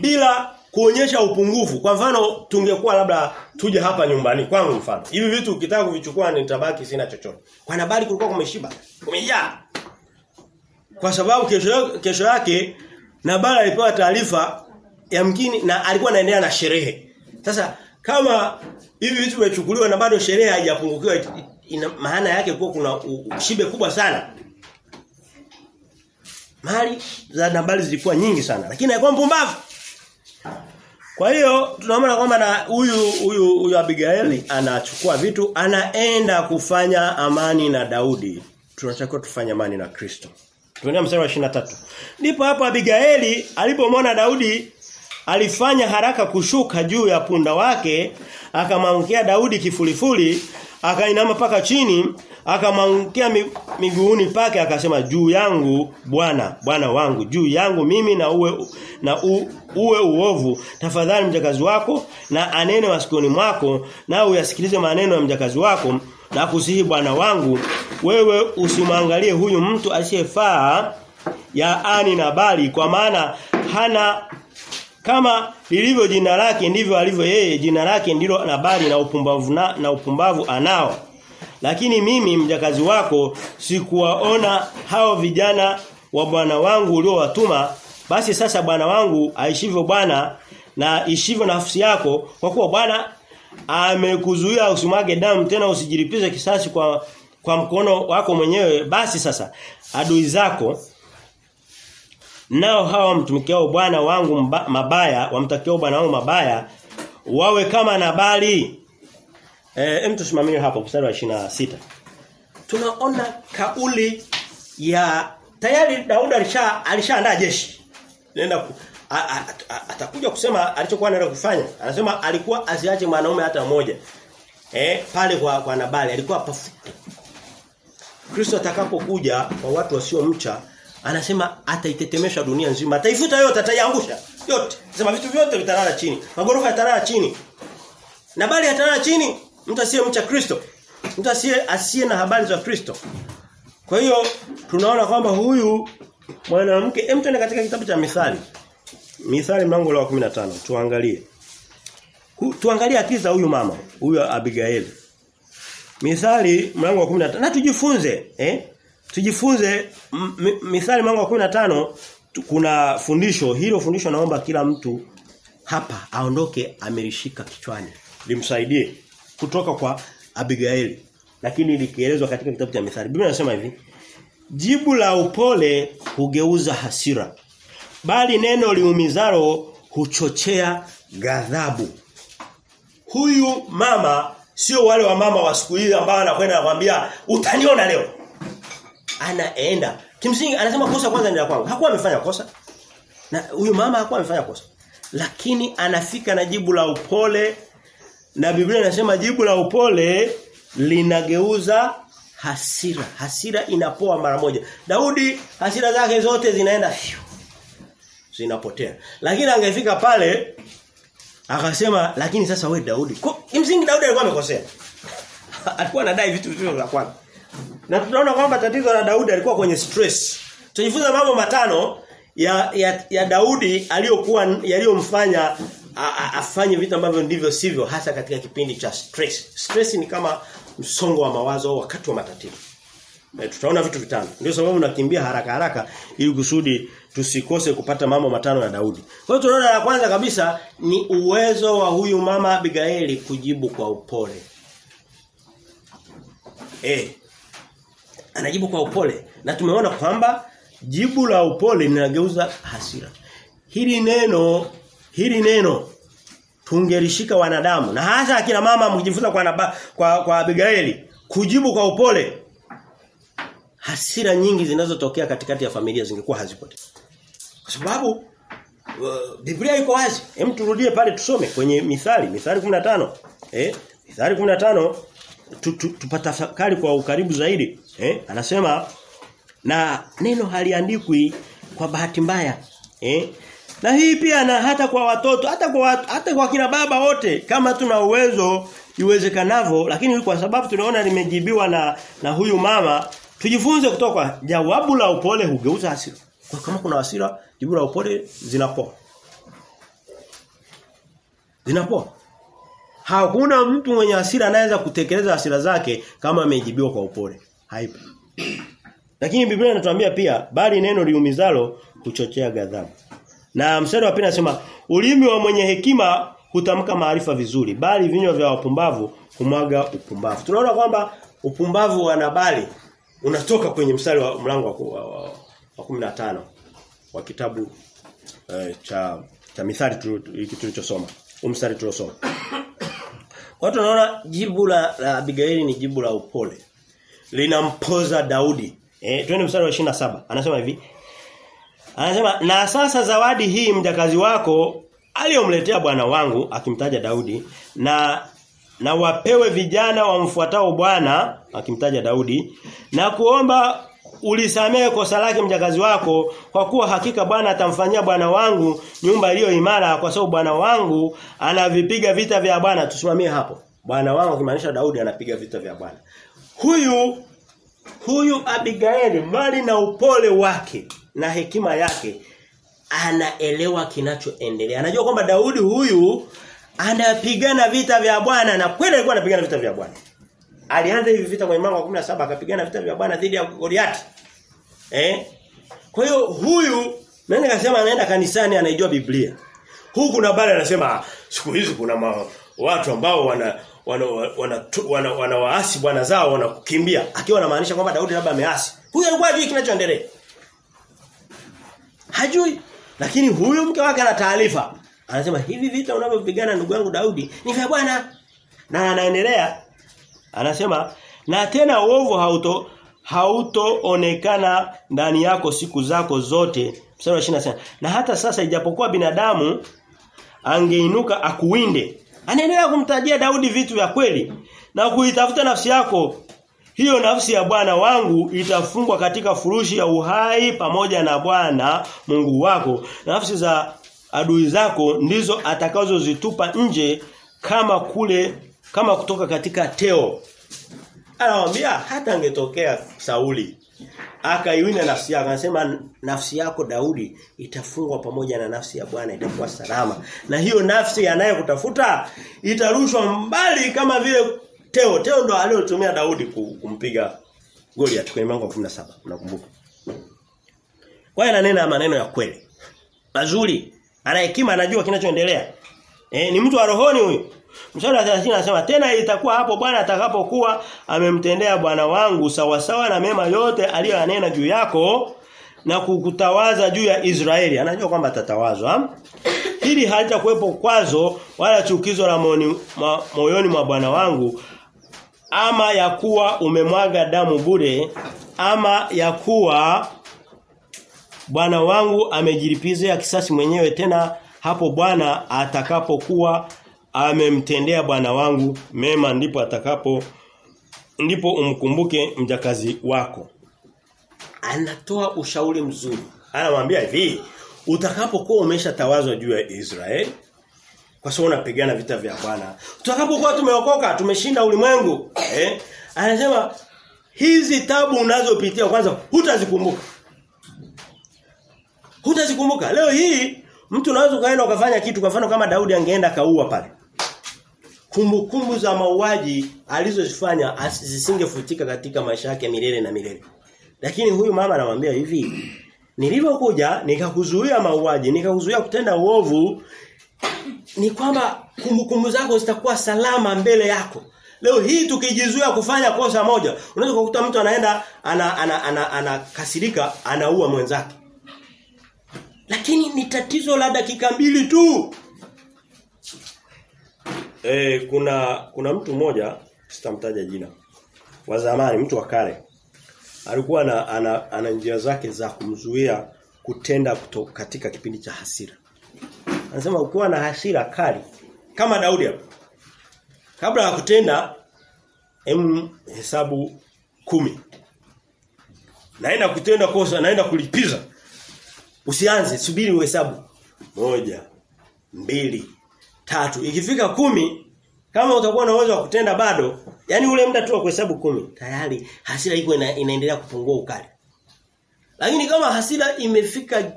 Speaker 1: bila kuonyesha upungufu. Kwa mfano tungekuwa labda tuje hapa nyumbani kwangu mfano. Hivi vitu ukitaka kuvichukua nitabaki sina chochote. Kwa Nabali kulikuwa kumeshiba. Kumejaa. Kwa sababu kesho kesho yake Nabali alipewa taarifa ya mkini na alikuwa anaendelea na sherehe. Sasa kama hivi vitu vimechukuliwa na bado sherehe haijapungukiwa ina maana yake kuwa kuna shibe kubwa sana. Mali za Nabali zilikuwa nyingi sana lakini alikuwa mpumbavu. Kwa hiyo tunaona kwamba na huyu huyu huyu Abigail anachukua vitu anaenda kufanya amani na Daudi. Tunatakiwa tufanye amani na Kristo. Tuendea mstari wa 23. Ndipo hapo Abigaili alipomwona Daudi alifanya haraka kushuka juu ya punda wake, akamwangukia Daudi kifulifuli, akainama paka chini, akamwangukia miguuni pake akasema juu yangu Bwana, Bwana wangu, juu yangu mimi na uwe na u, uwe uovu. Tafadhali mjakazi wako na anene masikioni mwako na uyasikilize maneno ya mjakazi wako na kusihi bwana wangu wewe usimwangalie huyu mtu asiyefaa ya ani na bali kwa maana hana kama lilivyo jina lake ndivyo alivyo yeye jina lake ndilo na bali na upumbavu na, na upumbavu anao lakini mimi mjakazi wako sikuwaona hao vijana wa bwana wangu uliowatuma. Basi sasa bwana wangu aishivyo bwana na ishivyo nafsi yako kwa kuwa bwana amekuzuia usimwage damu tena usijilipize kisasi kwa kwa mkono wako mwenyewe. Basi sasa adui zako nao hawa mtumikiao bwana wangu mba, mabaya wamtakiao bwana wangu mabaya wawe kama Nabali eh hem tusimamie hapo mstari wa 26 tunaona kauli ya tayari Daudi alisha alishaandaa jeshi. Nenda atakuja kusema alichokuwa anaenda kufanya. Anasema alikuwa asiache mwanaume hata mmoja. Eh pale kwa kwa Nabali alikuwa pafuku. Kristo atakapokuja kwa watu wasiomcha anasema ataitetemesha dunia nzima. Ataifuta yote ataiangusha yote. Sema vitu vyote vitalala chini. Magorofa yatalala chini. Nabali yatalala chini mtu asiyemcha Kristo. Mtu asiye asiye na habari za Kristo. Kwa hiyo tunaona kwamba huyu mwanamke hem tuende katika kitabu cha Mithali. Mithali mlango wa 15 tuangalie. Tuangalie akili za huyu mama huyu Abigail. Mithali mlango wa 15 na tujifunze eh? Tujifunze Mithali mlango wa 15 kuna fundisho. Hilo fundisho naomba kila mtu hapa aondoke amelishika kichwani. Limsaidie kutoka kwa Abigail. Lakini likielezwa katika kitabu cha Mithali Biblia inasema hivi Jibu la upole hugeuza hasira bali neno liumizalo huchochea ghadhabu. Huyu mama sio wale wa mama wa siku hizi ambao anakwenda anakuambia utaniona leo. Anaenda. Kimsingi anasema kosa kwanza ni la kwangu. Hakuwa amefanya kosa. Na huyu mama hakuwa amefanya kosa. Lakini anafika na jibu la upole na Biblia inasema jibu la upole linageuza hasira. Hasira inapoa mara moja. Daudi hasira zake zote zinaenda zinapotea. Lakini angefika pale akasema lakini sasa we Daudi kimsingi Daudi alikuwa amekosea. Alikuwa anadai vitu vitu vya kwanza. Na tunaona kwamba tatizo la Daudi alikuwa kwenye stress. Tunajifunza mambo matano ya ya, ya Daudi aliyokuwa yaliyomfanya afanye vitu ambavyo ndivyo sivyo hasa katika kipindi cha stress. Stress ni kama msongo wa mawazo wakati wa matatizo. E, tutaona vitu vitano. Ndio sababu nakimbia haraka haraka ili kusudi tusikose kupata mambo matano ya Daudi. Kwa hiyo tunaona la kwanza kabisa ni uwezo wa huyu mama Abigaili kujibu kwa upole. Eh. Anajibu kwa upole na tumeona kwamba jibu la upole linageuza hasira. Hili neno hili neno tungelishika wanadamu na hasa akina mama mkijifunza kwa, naba, kwa kwa Abigaili kujibu kwa upole hasira nyingi zinazotokea katikati ya familia zingekuwa hazipotea. Kwa sababu uh, Biblia iko wazi. Hem turudie pale tusome kwenye Mithali, Mithali 15. Eh? Mithali 15 tu, tu, tupatafakari kwa ukaribu zaidi. Eh? Anasema na neno haliandikwi kwa bahati mbaya. Eh? Na hii pia na hata kwa watoto, hata kwa hata kwa kina baba wote kama tuna uwezo iwezekanavyo lakini kwa sababu tunaona limejibiwa na na huyu mama tujifunze kutoka jawabu la upole hugeuza hasira. Kwa kama kuna hasira, jibu la upole zinapoa. Zinapoa. Hakuna mtu mwenye hasira anaweza kutekeleza hasira zake kama amejibiwa kwa upole. Haipo. Lakini Biblia inatuambia pia bali neno liumizalo kuchochea ghadhabu. Na mstari wa pili anasema ulimi wa mwenye hekima hutamka maarifa vizuri bali vinywa vya wapumbavu humwaga upumbavu. Tunaona kwamba upumbavu wa Nabali unatoka kwenye mstari wa mlango wa, wa, wa, wa 15 wa kitabu eh, cha cha mithali tulichosoma. Umstari tuliosoma. Kwa tunaona jibu la, la Abigaili ni jibu la upole. Linampoza Daudi. Eh, twende mstari wa 27. Anasema hivi. Anasema na sasa zawadi hii mjakazi wako aliyomletea bwana wangu akimtaja Daudi na na wapewe vijana wamfuatao Bwana akimtaja Daudi na kuomba ulisamehe kosa lake mjakazi wako kwa kuwa hakika Bwana atamfanyia bwana wangu nyumba iliyo imara kwa sababu bwana wangu anavipiga vita vya Bwana. Tusimamie hapo. Bwana wangu kimaanisha Daudi anapiga vita vya Bwana. Huyu huyu Abigaili mali na upole wake na hekima yake anaelewa kinachoendelea anajua kwamba Daudi huyu anapigana vita vya Bwana na kweli alikuwa anapigana vita vya Bwana. Alianza hivi vita kwenye mlango wa 17 akapigana vita vya Bwana dhidi ya Goliath. Eh? Kwa hiyo huyu mimi nikasema anaenda kanisani anaijua Biblia. Huku kuna bale anasema siku hizi kuna ma, watu ambao wana wana wana, wana, wana waasi bwana zao wanakukimbia akiwa anamaanisha kwamba Daudi labda ameasi. Huyu alikuwa hajui kinachoendelea. Hajui. Lakini huyu mke wake ana taarifa. Anasema hivi vita unavyopigana ndugu yangu Daudi ni vya Bwana. Na anaendelea anasema na tena uovu hauto hautoonekana ndani yako siku zako zote. Mstari wa 27. Na hata sasa ijapokuwa binadamu angeinuka akuwinde. Anaendelea kumtajia Daudi vitu vya kweli na kuitafuta nafsi yako. Hiyo nafsi ya Bwana wangu itafungwa katika furushi ya uhai pamoja na Bwana Mungu wako. Nafsi za adui zako ndizo atakazozitupa nje kama kule kama kutoka katika teo. Anamwambia hata angetokea Sauli akaiwina nafsi yako anasema nafsi yako Daudi itafungwa pamoja na nafsi ya Bwana itakuwa salama na hiyo nafsi anayekutafuta itarushwa mbali kama vile Teo Teo ndo aliyotumia Daudi kumpiga Goliath kwenye mlango wa 17 unakumbuka kwa hiyo ananena maneno ya kweli. Mazuri. Ana hekima anajua kinachoendelea. Eh ni mtu wa rohoni huyu. Mstari wa 30 anasema tena itakuwa hapo Bwana atakapokuwa amemtendea bwana wangu sawasawa sawa na mema yote aliyoyanena juu yako na kukutawaza juu ya Israeli. Anajua kwamba atatawazwa. Hili halitakuwepo kwazo wala chukizo la moyoni mwa bwana wangu ama ya kuwa umemwaga damu bure ama ya kuwa bwana wangu amejilipizia kisasi mwenyewe tena hapo bwana atakapokuwa amemtendea bwana wangu mema ndipo atakapo ndipo umkumbuke mjakazi wako. Anatoa ushauri mzuri. Anamwambia hivi utakapokuwa umeshatawazwa juu ya Israeli kwa sababu unapigana vita vya Bwana. Tutakapokuwa tumeokoka tumeshinda ulimwengu eh? Anasema hizi tabu unazopitia kwanza hutazikumbuka. Hutazikumbuka. Leo hii mtu unaweza kaenda ukafanya kitu kwa mfano kama Daudi angeenda kaua pale. Kumbukumbu za mauaji alizozifanya zisingefutika katika maisha yake milele na milele. Lakini huyu mama anamwambia hivi, nilivyokuja nikakuzuia mauaji, nikakuzuia kutenda uovu, ni kwamba kumbukumbu zako zitakuwa salama mbele yako. Leo hii tukijizuia kufanya kosa moja, unaweza kukuta mtu anaenda ana ana, ana, ana anaua mwenzake. Lakini ni tatizo la dakika mbili tu. E, kuna kuna mtu mmoja sitamtaja jina wa zamani mtu wa kale alikuwa na, ana, ana njia zake za kumzuia kutenda kuto, katika kipindi cha hasira anasema ukiwa na hasira kali. Kama Daudi hapo. Kabla ya kutenda em hesabu kumi. Naenda kutenda kosa naenda kulipiza. Usianze subiri uhesabu. Moja mbili tatu. Ikifika kumi kama utakuwa na uwezo wa kutenda bado yani ule muda tu wa kuhesabu kumi tayari hasira iko ina, inaendelea kupungua ukali. Lakini kama hasira imefika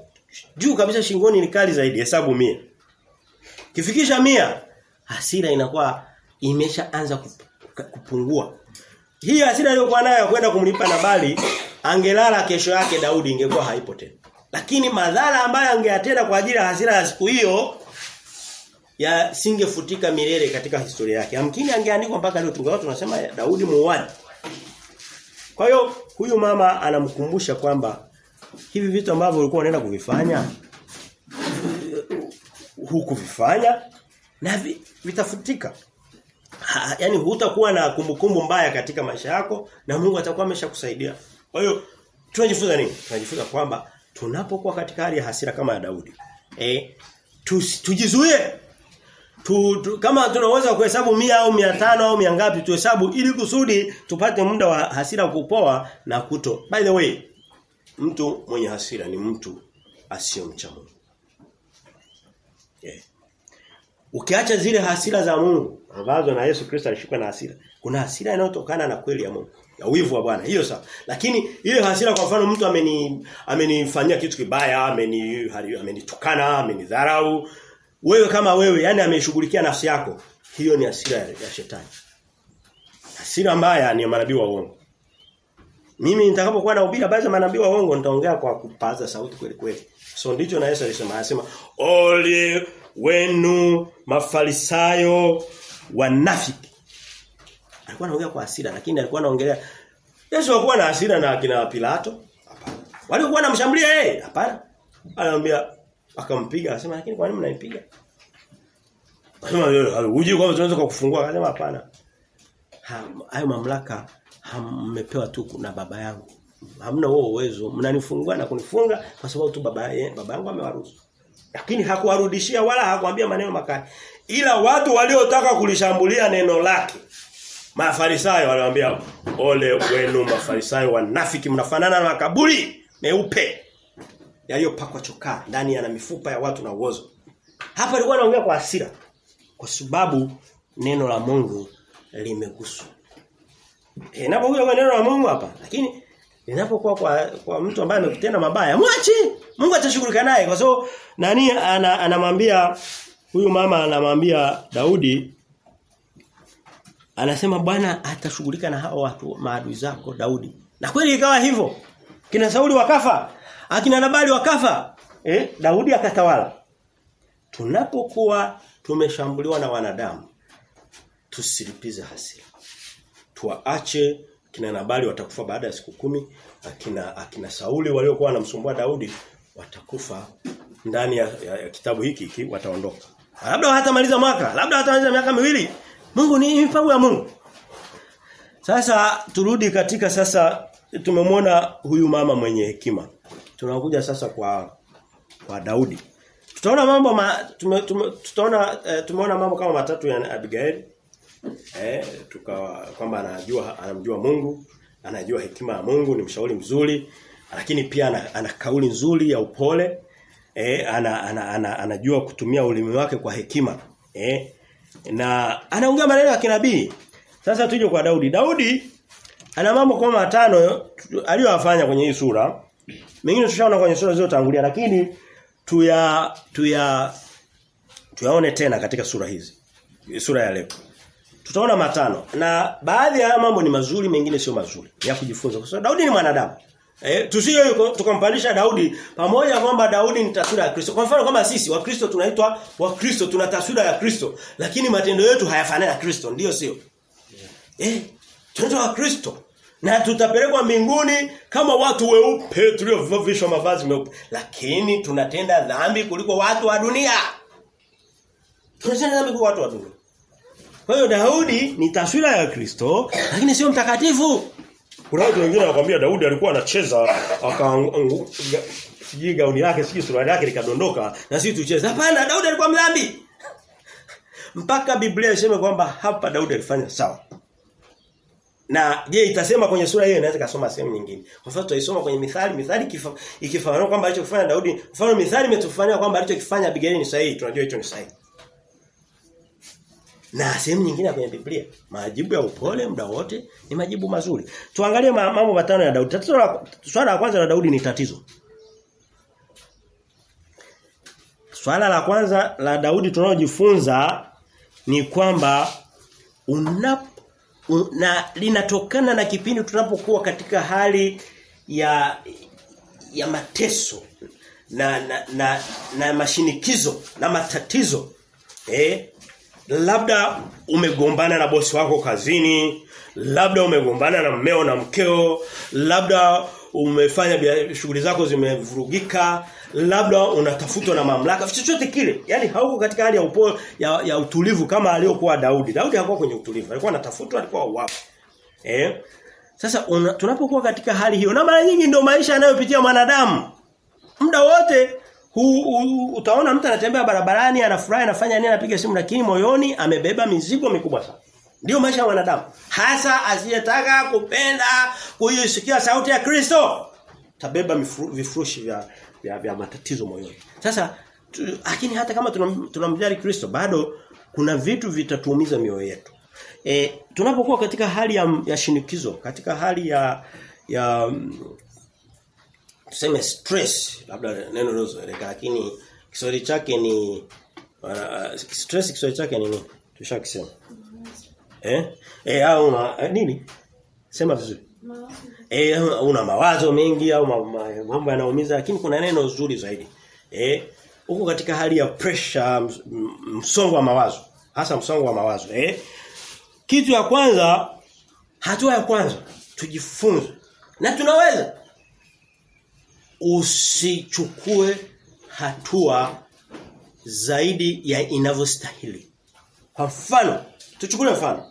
Speaker 1: juu kabisa shingoni ni kali zaidi hesabu mia kifikisha mia hasira inakuwa imeshaanza anza kupungua hii hasira aliyokuwa nayo kwenda kumlipa Nabali angelala kesho yake Daudi ingekuwa haipo tena lakini madhara ambayo angeyatenda kwa ajili ya hasira ya siku hiyo yasingefutika milele katika historia yake. Amkini angeandikwa mpaka leo tungawa tunasema Daudi muuaji. Kwa hiyo huyu mama anamkumbusha kwamba hivi vitu ambavyo ulikuwa unaenda kuvifanya hukuvifanya na vitafutika. Yani hutakuwa na kumbukumbu mbaya katika maisha yako na Mungu atakuwa ameshakusaidia. Kwa hiyo tunajifunza nini? Tunajifunza kwamba tunapokuwa katika hali ya hasira kama ya Daudi, eh tujizuie tu, tu, kama tunaweza kuhesabu mia au mia tano au mia ngapi tuhesabu ili kusudi tupate muda wa hasira kupoa na kuto. By the way, mtu mwenye hasira ni mtu asiyomcha Mungu. Yeah. Ukiacha zile hasira za Mungu ambazo na Yesu Kristo alishikwa na hasira. Kuna hasira inayotokana na kweli ya Mungu. Ya wivu wa Bwana. Hiyo sawa. Lakini ile hasira kwa mfano mtu ameni amenifanyia kitu kibaya, ameni amenitukana, amenidharau. Wewe kama wewe, yani ameshughulikia nafsi yako. Hiyo ni hasira ya, ya shetani. Hasira mbaya ni manabii wa uongo. Mimi nitakapokuwa na baadhi ya manabii waongo nitaongea kwa kupaza sauti kweli kweli. So ndicho na Yesu alisema, anasema ole wenu mafarisayo wanafiki. Alikuwa anaongea kwa hasira lakini alikuwa anaongelea Yesu hakuwa na hasira na akina Pilato. Hapana. Walikuwa wanamshambulia yeye? Hapana. Anamwambia akampiga akasema lakini kwa nini mnanipiga? Akasema uje kwa tunaweza kukufungua akasema hapana. Hayo mamlaka mmepewa tu na baba yangu. Hamna huo uwezo. Mnanifungua na kunifunga kwa sababu tu baba ye, baba yangu amewaruhusu. Lakini hakuwarudishia wala hakuambia maneno makali. Ila watu waliotaka kulishambulia neno lake Mafarisayo waliwaambia ole wenu mafarisayo wanafiki mnafanana na makaburi meupe yaliyopakwa chokaa ndani yana mifupa ya watu na uozo. Hapa alikuwa anaongea kwa hasira kwa sababu neno la Mungu limeguswa. Eh inapokuja kwa neno la Mungu hapa lakini inapokuwa kwa kwa mtu ambaye amekutenda mabaya mwache Mungu atashughulika naye kwa sababu nani anamwambia ana huyu mama anamwambia Daudi anasema Bwana atashughulika na hao watu maadui zako Daudi. Na kweli ikawa hivyo. Kina Sauli wakafa, akina Nabali wakafa. Eh, Daudi akatawala. Tunapokuwa tumeshambuliwa na wanadamu tusilipize hasira. Tuwaache kina Nabali watakufa baada ya siku kumi, akina akina Sauli waliokuwa wanamsumbua Daudi watakufa ndani ya, ya, ya kitabu hiki hiki wataondoka. Labda hatamaliza mwaka, labda hatamaliza miaka miwili. Mungu ni mipango ya Mungu. Sasa turudi katika sasa tumemwona huyu mama mwenye hekima. Tunakuja sasa kwa kwa Daudi. Tutaona mambo ma, tume, tume, tutaona eh, tumeona mambo kama matatu ya Abigail. Eh tukawa kwamba anajua anamjua Mungu, anajua hekima ya Mungu, ni mshauri mzuri, lakini pia ana, ana kauli nzuri ya upole. Eh ana, ana, ana, anajua kutumia ulimi wake kwa hekima. Eh na anaongea maneno ya kinabii. Sasa tuje kwa Daudi. Daudi ana mambo kama matano aliyoyafanya kwenye hii sura. Mengine tushaona kwenye sura zilizotangulia lakini tuya tuya tuyaone tena katika sura hizi. Sura ya leo. Tutaona matano. Na baadhi ya mambo ni mazuri, mengine sio mazuri ya kujifunza. Kwa sababu Daudi ni mwanadamu. Eh, tusije tukampandisha Daudi pamoja kwamba Daudi ni taswira ya Kristo. Kwa mfano kama sisi Wakristo tunaitwa Wakristo tuna taswira ya Kristo, lakini matendo yetu hayafanani na Kristo, ndio sio? Eh, tunaitwa Wakristo na tutapelekwa mbinguni kama watu weupe tuliovishwa mavazi meupe, lakini tunatenda dhambi kuliko watu wa dunia. Tunatenda dhambi kuliko watu wa dunia. Kwa hiyo Daudi ni taswira ya Kristo, lakini sio mtakatifu. Kuna watu wengine wanakuambia Daudi alikuwa anacheza sijui gauni lake sijui suruali yake likadondoka na sisi tucheze. Hapana, Daudi alikuwa mdhambi. Mpaka Biblia iseme kwamba hapa Daudi alifanya sawa. Na je itasema kwenye sura hiyo inaweza kusoma sehemu nyingine. Kwa sababu tutaisoma kwenye Mithali, Mithali ikifafanua kwamba alichofanya Daudi, mfano Mithali imetufanyia kwamba alichokifanya Abigaili ni sahihi, tunajua hicho ni sahihi. Na sehemu nyingine kwenye Biblia, majibu ya upole muda wote ni majibu mazuri. Tuangalie mambo matano ya Daudi. Tatizo la swala la kwanza la Daudi ni tatizo. Swala la kwanza la Daudi tunalojifunza ni kwamba unap na linatokana na kipindi tunapokuwa katika hali ya ya mateso na na, na na mashinikizo na matatizo eh labda umegombana na bosi wako kazini labda umegombana na mmeo na mkeo labda umefanya shughuli zako zimevurugika labda unatafutwa na mamlaka chochote kile. Yani hauko katika hali ya upo ya, ya utulivu kama aliyokuwa Daudi. Daudi hakuwa kwenye utulivu alikuwa anatafutwa alikuwa wapi? Eh? Sasa una, tunapokuwa katika hali hiyo na mara nyingi ndio maisha yanayopitia mwanadamu. Muda wote hu, hu, utaona mtu anatembea barabarani anafurahi anafanya nini anapiga simu lakini moyoni amebeba mizigo mikubwa sana. Ndio maisha ya wanadamu hasa asiyetaka kupenda kuisikia sauti ya Kristo. Tabeba vifurushi vya, vya vya matatizo moyoni. Sasa lakini hata kama tunamjali tuna Kristo bado kuna vitu vitatuumiza mioyo yetu. E, tunapokuwa katika hali ya, ya shinikizo katika hali ya ya tuseme stress labda neno lilozoeleka lakini Kiswahili chake ni uh, stress Kiswahili chake ni nini? Tushakisema. Eh? Eh au una, eh, nini? Sema vizuri. Eh una mawazo mengi au mambo yanaumiza lakini kuna neno zuri zaidi. Eh huko katika hali ya pressure msongo wa mawazo hasa msongo wa mawazo. Eh kitu ya kwanza hatua ya kwanza tujifunze. Na tunaweza usichukue hatua zaidi ya inavyostahili. Kwa mfano, tuchukue mfano.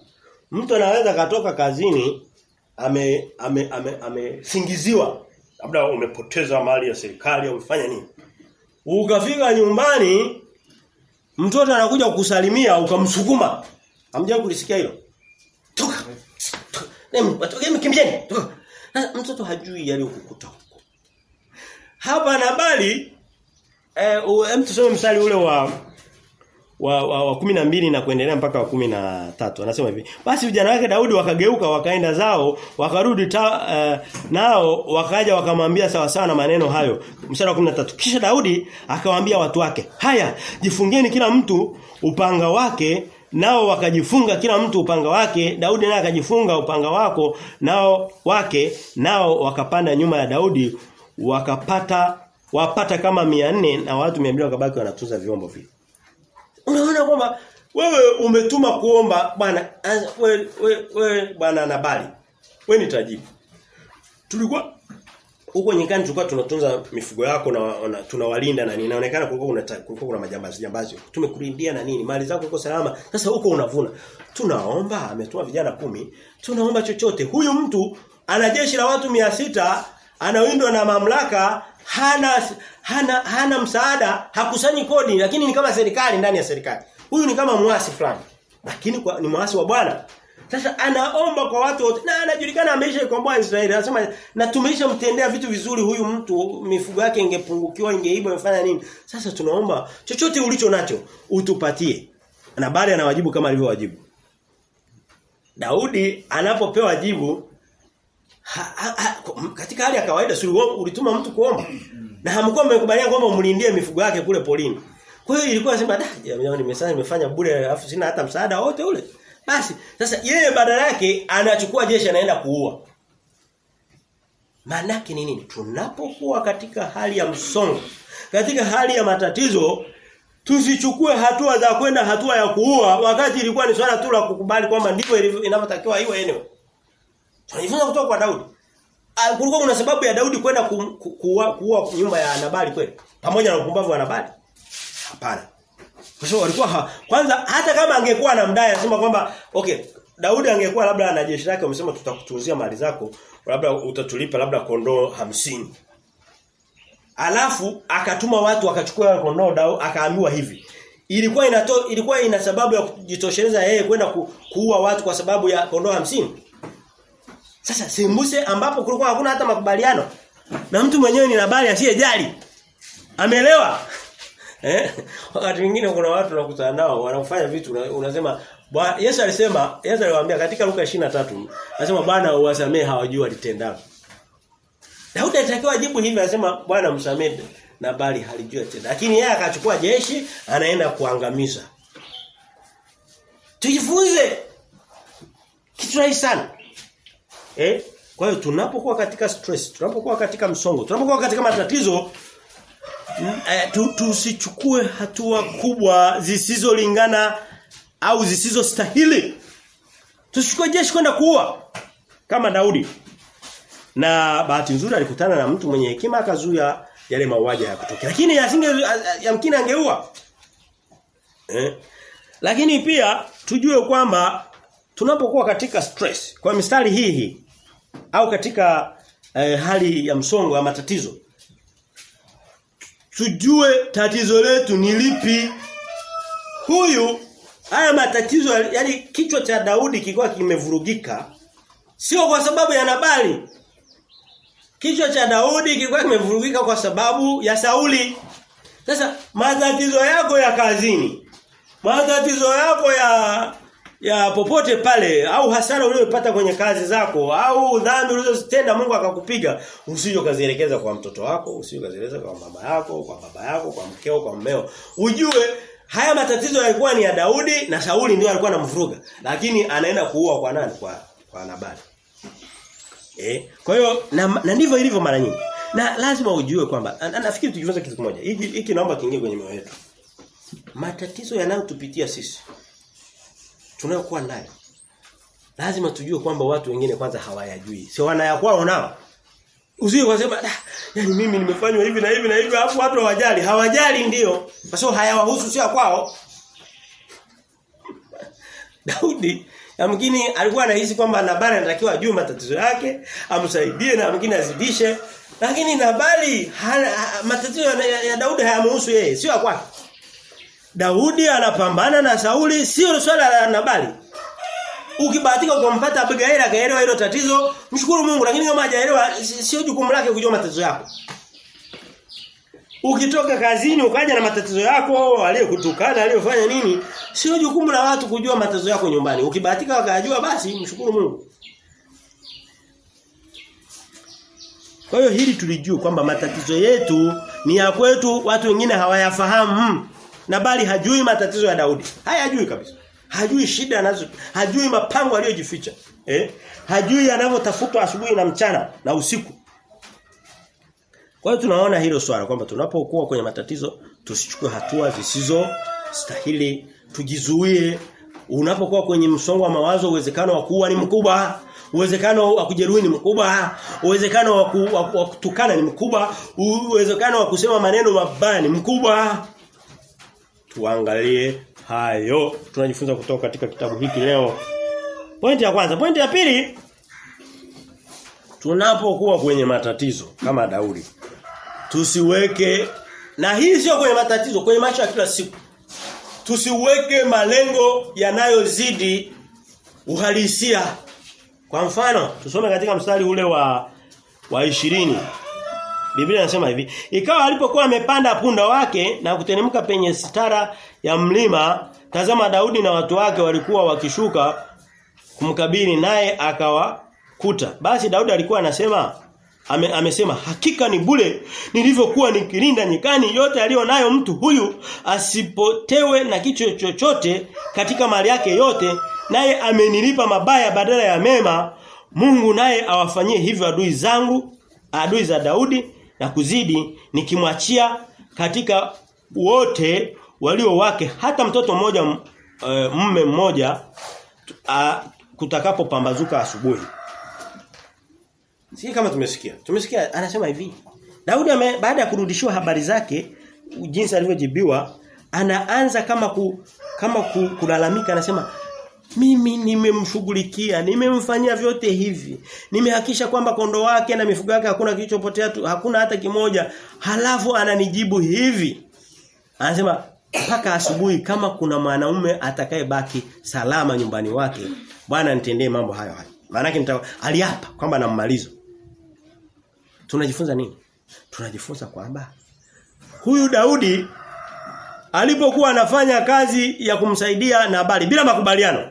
Speaker 1: Mtu anaweza katoka kazini ame ame ame amesingiziwa labda umepoteza mali ya serikali au umefanya nini. Ukafika nyumbani mtoto anakuja kukusalimia ukamsukuma. Hamjawahi kulisikia hilo? Toka. Toka, mkimbieni. Toka. Mtoto hajui yaliyokukuta. Hapa na bali eh hem tusome ule wa wa wa, wa kumi na mbili na kuendelea mpaka wa kumi na tatu. Anasema hivi basi vijana wake Daudi wakageuka wakaenda zao wakarudi ta, uh, nao wakaja wakamwambia sawa sawa na maneno hayo. Mstari wa 13 kisha Daudi akawaambia watu wake haya jifungeni kila mtu upanga wake. Nao wakajifunga kila mtu upanga wake. Daudi naye akajifunga upanga wako nao wake nao wakapanda nyuma ya Daudi wakapata wapata kama 400 na watu 200 wakabaki wanatunza vyombo vile Unaona kwamba wewe umetuma kuomba bwana wewe wewe we, bwana Nabali. Wewe ni tajibu. Tulikuwa huko nyikani tulikuwa tunatunza mifugo yako na, na tunawalinda na. Inaonekana kulikuwa kuna kulikuwa kuna majambazi jambazi. Tumekulindia na nini? Mali zako uko salama. Sasa huko unavuna. Tunaomba ametoa vijana kumi Tunaomba chochote. Huyu mtu ana jeshi la watu mia sita anawindwa na mamlaka hana hana hana msaada hakusanyi kodi lakini ni kama serikali ndani ya serikali. Huyu ni kama muasi fulani lakini kwa, ni muasi wa Bwana. Sasa anaomba kwa watu wote na anajulikana ameisha ikomboa Israeli anasema na tumeisha mtendea vitu vizuri huyu mtu mifugo yake ingepungukiwa ingeiba imefanya nini? Sasa tunaomba chochote ulicho nacho utupatie. Na bali anawajibu kama alivyowajibu. Daudi anapopewa jibu katika hali ya kawaida si ulituma mtu kuomba na hamkuwa mmekubaliana kwamba umlindie mifugo yake kule polini. Kwa hiyo ilikuwa sema da jamani nimesema nimefanya bure alafu sina hata msaada wote ule. Basi sasa yeye badala yake anachukua jeshi anaenda kuua. Maana yake ni nini? Tunapokuwa katika hali ya msongo, katika hali ya matatizo, tusichukue hatua za kwenda hatua ya kuua wakati ilikuwa ni swala tu la kukubali kwamba ndivyo inavyotakiwa iwe eneo. Tunajifunza kutoka kwa Daudi. Kulikuwa kuna sababu ya Daudi kwenda kuua ku, ku, ku, nyumba ya Nabali kweli pamoja na upumbavu wa Nabali? Hapana. Kwa sababu walikuwa ha, kwanza hata kama angekuwa anamdai anasema kwamba okay Daudi angekuwa labda na jeshi lake wamesema tutakutunzia mali zako labda utatulipa labda kondoo hamsini Alafu akatuma watu wakachukua kondoo dao akaambiwa hivi. Ilikuwa inato, ilikuwa ina sababu ya kujitosheleza yeye kwenda ku, kuua watu kwa sababu ya kondoo hamsini Sasa sembuse ambapo kulikuwa hakuna hata makubaliano. Na mtu mwenyewe ni Nabali asiyejali. Ameelewa? Eh? Wakati mwingine kuna watu nakutana nao wanafanya vitu unasema Bwana Yesu alisema Yesu aliwaambia katika Luka 23 anasema Bwana uwasamee hawajua litendalo. Daudi alitakiwa jibu hivi anasema Bwana msamee na bali halijua tena. Lakini yeye akachukua jeshi anaenda kuangamiza. Tujifunze kitu rahisi sana. Eh? Kwa hiyo tunapokuwa katika stress, tunapokuwa katika msongo, tunapokuwa katika matatizo tusichukue hatua kubwa zisizolingana au zisizostahili. Tusichukue jeshi kwenda kuua kama Daudi. Na bahati nzuri alikutana na mtu mwenye hekima akazuia yale mauaji ya kutokea. Lakini yasinge yamkini angeua. Eh? Lakini pia tujue kwamba tunapokuwa katika stress kwa mistari hii hii au katika eh, hali ya msongo ya matatizo. Tujue tatizo letu ni lipi. Huyu haya matatizo yani kichwa cha Daudi kilikuwa kimevurugika. Sio kwa sababu ya Nabali. Kichwa cha Daudi kilikuwa kimevurugika kwa sababu ya Sauli. Sasa matatizo yako ya kazini matatizo yako ya ya popote pale au hasara uliyopata kwenye kazi zako au dhambi ulizozitenda Mungu akakupiga usije kazielekeza kwa mtoto wako usije kazielekeza kwa mama yako kwa baba yako kwa mkeo kwa mmeo. Ujue haya matatizo yalikuwa ni ya Daudi na Sauli ndio alikuwa anamvuruga lakini anaenda kuua kwa nani? Kwa kwa Nabali. Eh? Kwa hiyo na, na ndivyo ilivyo mara nyingi. Na lazima ujue kwamba nafikiri tujifunze kitu kimoja. Hiki naomba kiingie kwenye mioyo yetu matatizo yanayotupitia sisi tunayokuwa nayo lazima tujue kwamba watu wengine kwanza hawayajui. Sio wanayakwao nao? Usije kusema yani mimi nimefanywa hivi na hivi na hivi alafu watu hawajali. Hawajali ndio. Kwa sababu hayawahusu sio kwao. Daudi Yamkini alikuwa anahisi kwamba Nabali anatakiwa ajue matatizo yake, amsaidie na mwingine azidishe. Lakini Nabali matatizo ya, ya Daudi hayamhusu yeye, sio kwake. Daudi anapambana na Sauli sio swala la Nabali. Ukibahatika ukampata Abigail akaelewa hilo tatizo, mshukuru Mungu lakini kama hajaelewa sio jukumu lake kujua matatizo yako. Ukitoka kazini ukaja na matatizo yako, aliyekutukana, aliyofanya nini, sio jukumu la watu kujua matatizo yako nyumbani. Ukibahatika wakajua basi mshukuru Mungu. Kwa hiyo hili tulijua kwamba matatizo yetu ni ya kwetu, watu wengine hawayafahamu. Na bali hajui matatizo ya Daudi. Haya hajui kabisa. Hajui shida anazo, hajui mapango aliyojificha. Eh? Hajui anavyotafutwa asubuhi na mchana na usiku. Kwa hiyo tunaona hilo swala kwamba tunapokuwa kwenye matatizo tusichukue hatua zisizo stahili, tujizuie. Unapokuwa kwenye msongo wa mawazo uwezekano wa kuwa ni mkubwa, uwezekano wa kujeruhi ni mkubwa, uwezekano wa kutukana ni mkubwa, uwezekano wa kusema maneno mabaya ni mkubwa. Tuangalie hayo. Tunajifunza kutoka katika kitabu hiki leo. Pointi ya kwanza, pointi ya pili. Tunapokuwa kwenye matatizo kama Daudi tusiweke na hii sio kwenye matatizo kwenye maisha ya kila siku. Tusiweke malengo yanayozidi uhalisia. Kwa mfano tusome katika mstari ule wa wa 20 Biblia inasema hivi ikawa alipokuwa amepanda punda wake na kuteremka penye sitara ya mlima tazama Daudi na watu wake walikuwa wakishuka kumkabili naye akawakuta. Basi Daudi alikuwa anasema ame, amesema hakika ni bure nilivyokuwa nikilinda nyikani yote aliyo nayo mtu huyu asipotewe na kitu chochote katika mali yake yote naye amenilipa mabaya badala ya mema. Mungu naye awafanyie hivyo adui zangu adui za Daudi na kuzidi nikimwachia katika wote walio wake hata mtoto mmoja mume mme mmoja kutakapopambazuka asubuhi Sisi kama tumesikia. Tumesikia anasema hivi. Daudi baada ya kurudishiwa habari zake jinsi alivyojibiwa anaanza kama ku, kama ku, kulalamika anasema mimi nimemshughulikia, nimemfanyia vyote hivi. Nimehakisha kwamba kondoo wake na mifugo yake hakuna kilichopotea tu, hakuna hata kimoja. Halafu ananijibu hivi. Anasema mpaka asubuhi kama kuna mwanaume atakayebaki salama nyumbani wake, Bwana nitendee mambo hayo hayo. Maana yake aliapa kwamba nammalizo. Tunajifunza nini? Tunajifunza kwamba huyu Daudi alipokuwa anafanya kazi ya kumsaidia Nabali bila makubaliano.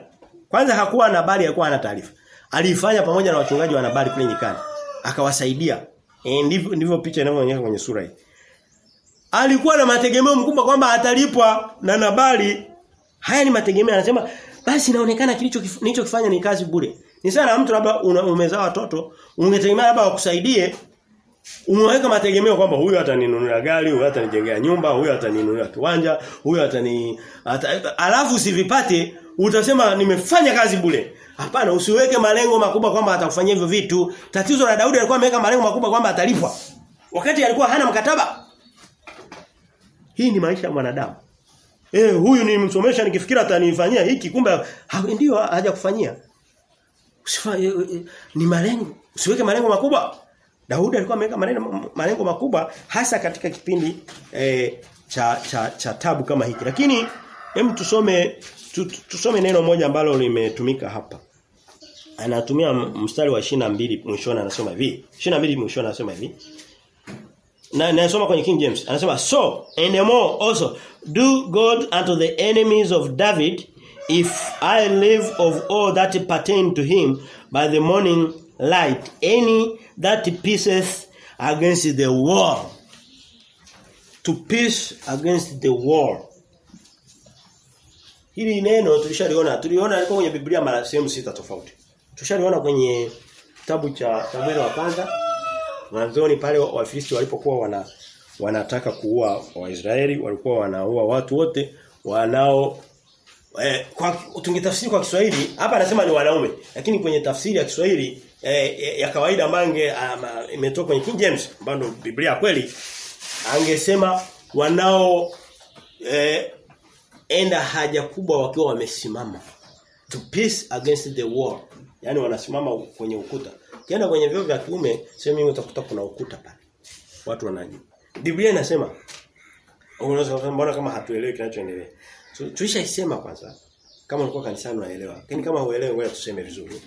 Speaker 1: Kwanza hakuwa na habari, alikuwa ana taarifa. Aliifanya pamoja na wachungaji wa habari kule nyikani. Akawasaidia. E, ndivyo ndivyo picha inavyoonyesha kwenye sura hii. Alikuwa na mategemeo mkubwa kwamba atalipwa na Nabali. Haya ni mategemeo anasema basi inaonekana kilicho nilichokifanya ni kazi bure. Ni sana mtu labda umezaa watoto, ungetegemea labda wakusaidie umeweka mategemeo kwamba huyu ataninunulia gari, huyu atanijengea nyumba, huyu ataninunulia kiwanja, huyu atani ata, alafu usivipate utasema nimefanya kazi bure. Hapana, usiweke malengo makubwa kwamba atakufanyia hivyo vitu. Tatizo la Daudi alikuwa ameweka malengo makubwa kwamba atalipwa. Wakati alikuwa hana mkataba. Hii ni maisha ya mwanadamu. Eh huyu nimemsomesha nikifikira atanifanyia hiki kumbe ndio hajakufanyia. Usifanye ni malengo. Usiweke malengo makubwa. Daudi alikuwa ameweka malengo malengo makubwa hasa katika kipindi eh, cha cha cha tabu kama hiki. Lakini hem tusome tu, tusome neno moja ambalo limetumika hapa. Anatumia mstari wa 22 mwishoni anasema hivi. 22 mwishoni anasema hivi. Na nasoma kwenye King James. Anasema so and more also do God unto the enemies of David if I live of all that pertain to him by the morning light any that pieces against the wall. To peace against the wall. Hili neno tulishaliona tuliona liko kwenye Biblia mara sehemu sita tofauti. Tushaliona kwenye kitabu cha Samueli wa kwanza mwanzoni pale Wafilisti walipokuwa wana wanataka kuua Waisraeli walikuwa wanaua watu wote wanao eh, kwa tungetafsiri kwa Kiswahili hapa anasema ni wanaume lakini kwenye tafsiri ya Kiswahili eh, ya kawaida ambayo imetoka kwenye King James ambayo Biblia kweli angesema wanao eh, enda haja kubwa wakiwa wamesimama to peace against the wall yani wanasimama kwenye ukuta Ukienda kwenye vyoo vya kiume sio mimi utakuta kuna ukuta pale. Watu wanaji. Biblia inasema unaweza mbona kama hatuelewi kinachoendelea. So, tulishaisema kwanza kama ulikuwa kanisani unaelewa. Lakini kama huelewi wewe tuseme vizuri.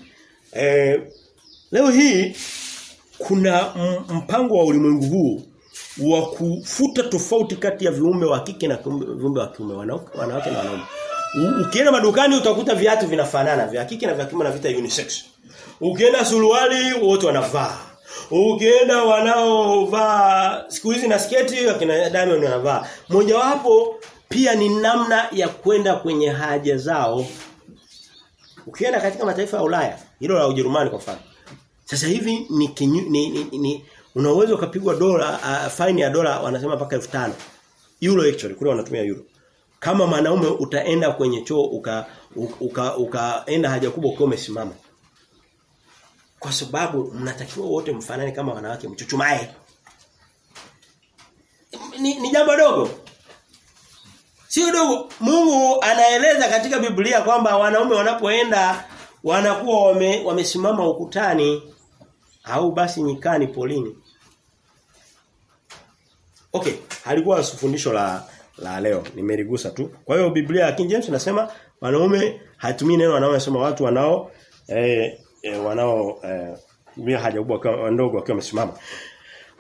Speaker 1: Eh leo hii kuna mpango wa ulimwengu huu wa kufuta tofauti kati ya viumbe wa kike na viumbe wa kiume wanawake na wanaume. Ukienda madukani utakuta viatu vinafanana vya kike na vya kiume na vita unisex. Ukienda suruali wote wanavaa. Ukienda wanaovaa siku hizi na sketi akina Diamond wanavaa. Mojawapo pia ni namna ya kwenda kwenye haja zao. Ukienda katika mataifa ya Ulaya, hilo la Ujerumani kwa mfano. Sasa hivi ni, kinyu, ni, ni, ni una uwezo ukapigwa dola uh, fine ya dola wanasema mpaka 5000. Euro actually kule wanatumia euro. Kama mwanaume utaenda kwenye choo uka uka ukaenda haja kubwa ukiwa umesimama kwa sababu mnatakiwa wote mfanane kama wanawake mchuchumae. Ni, ni jambo dogo. Sio dogo. Mungu anaeleza katika Biblia kwamba wanaume wanapoenda wanakuwa wame, wamesimama ukutani au basi nyikani polini. Okay, halikuwa fundisho la la leo, nimeligusa tu. Kwa hiyo Biblia ya King James inasema wanaume hatumii neno wanaume nasema watu wanao eh, eh, wanao eh, mimi haja kubwa ndogo akiwa amesimama.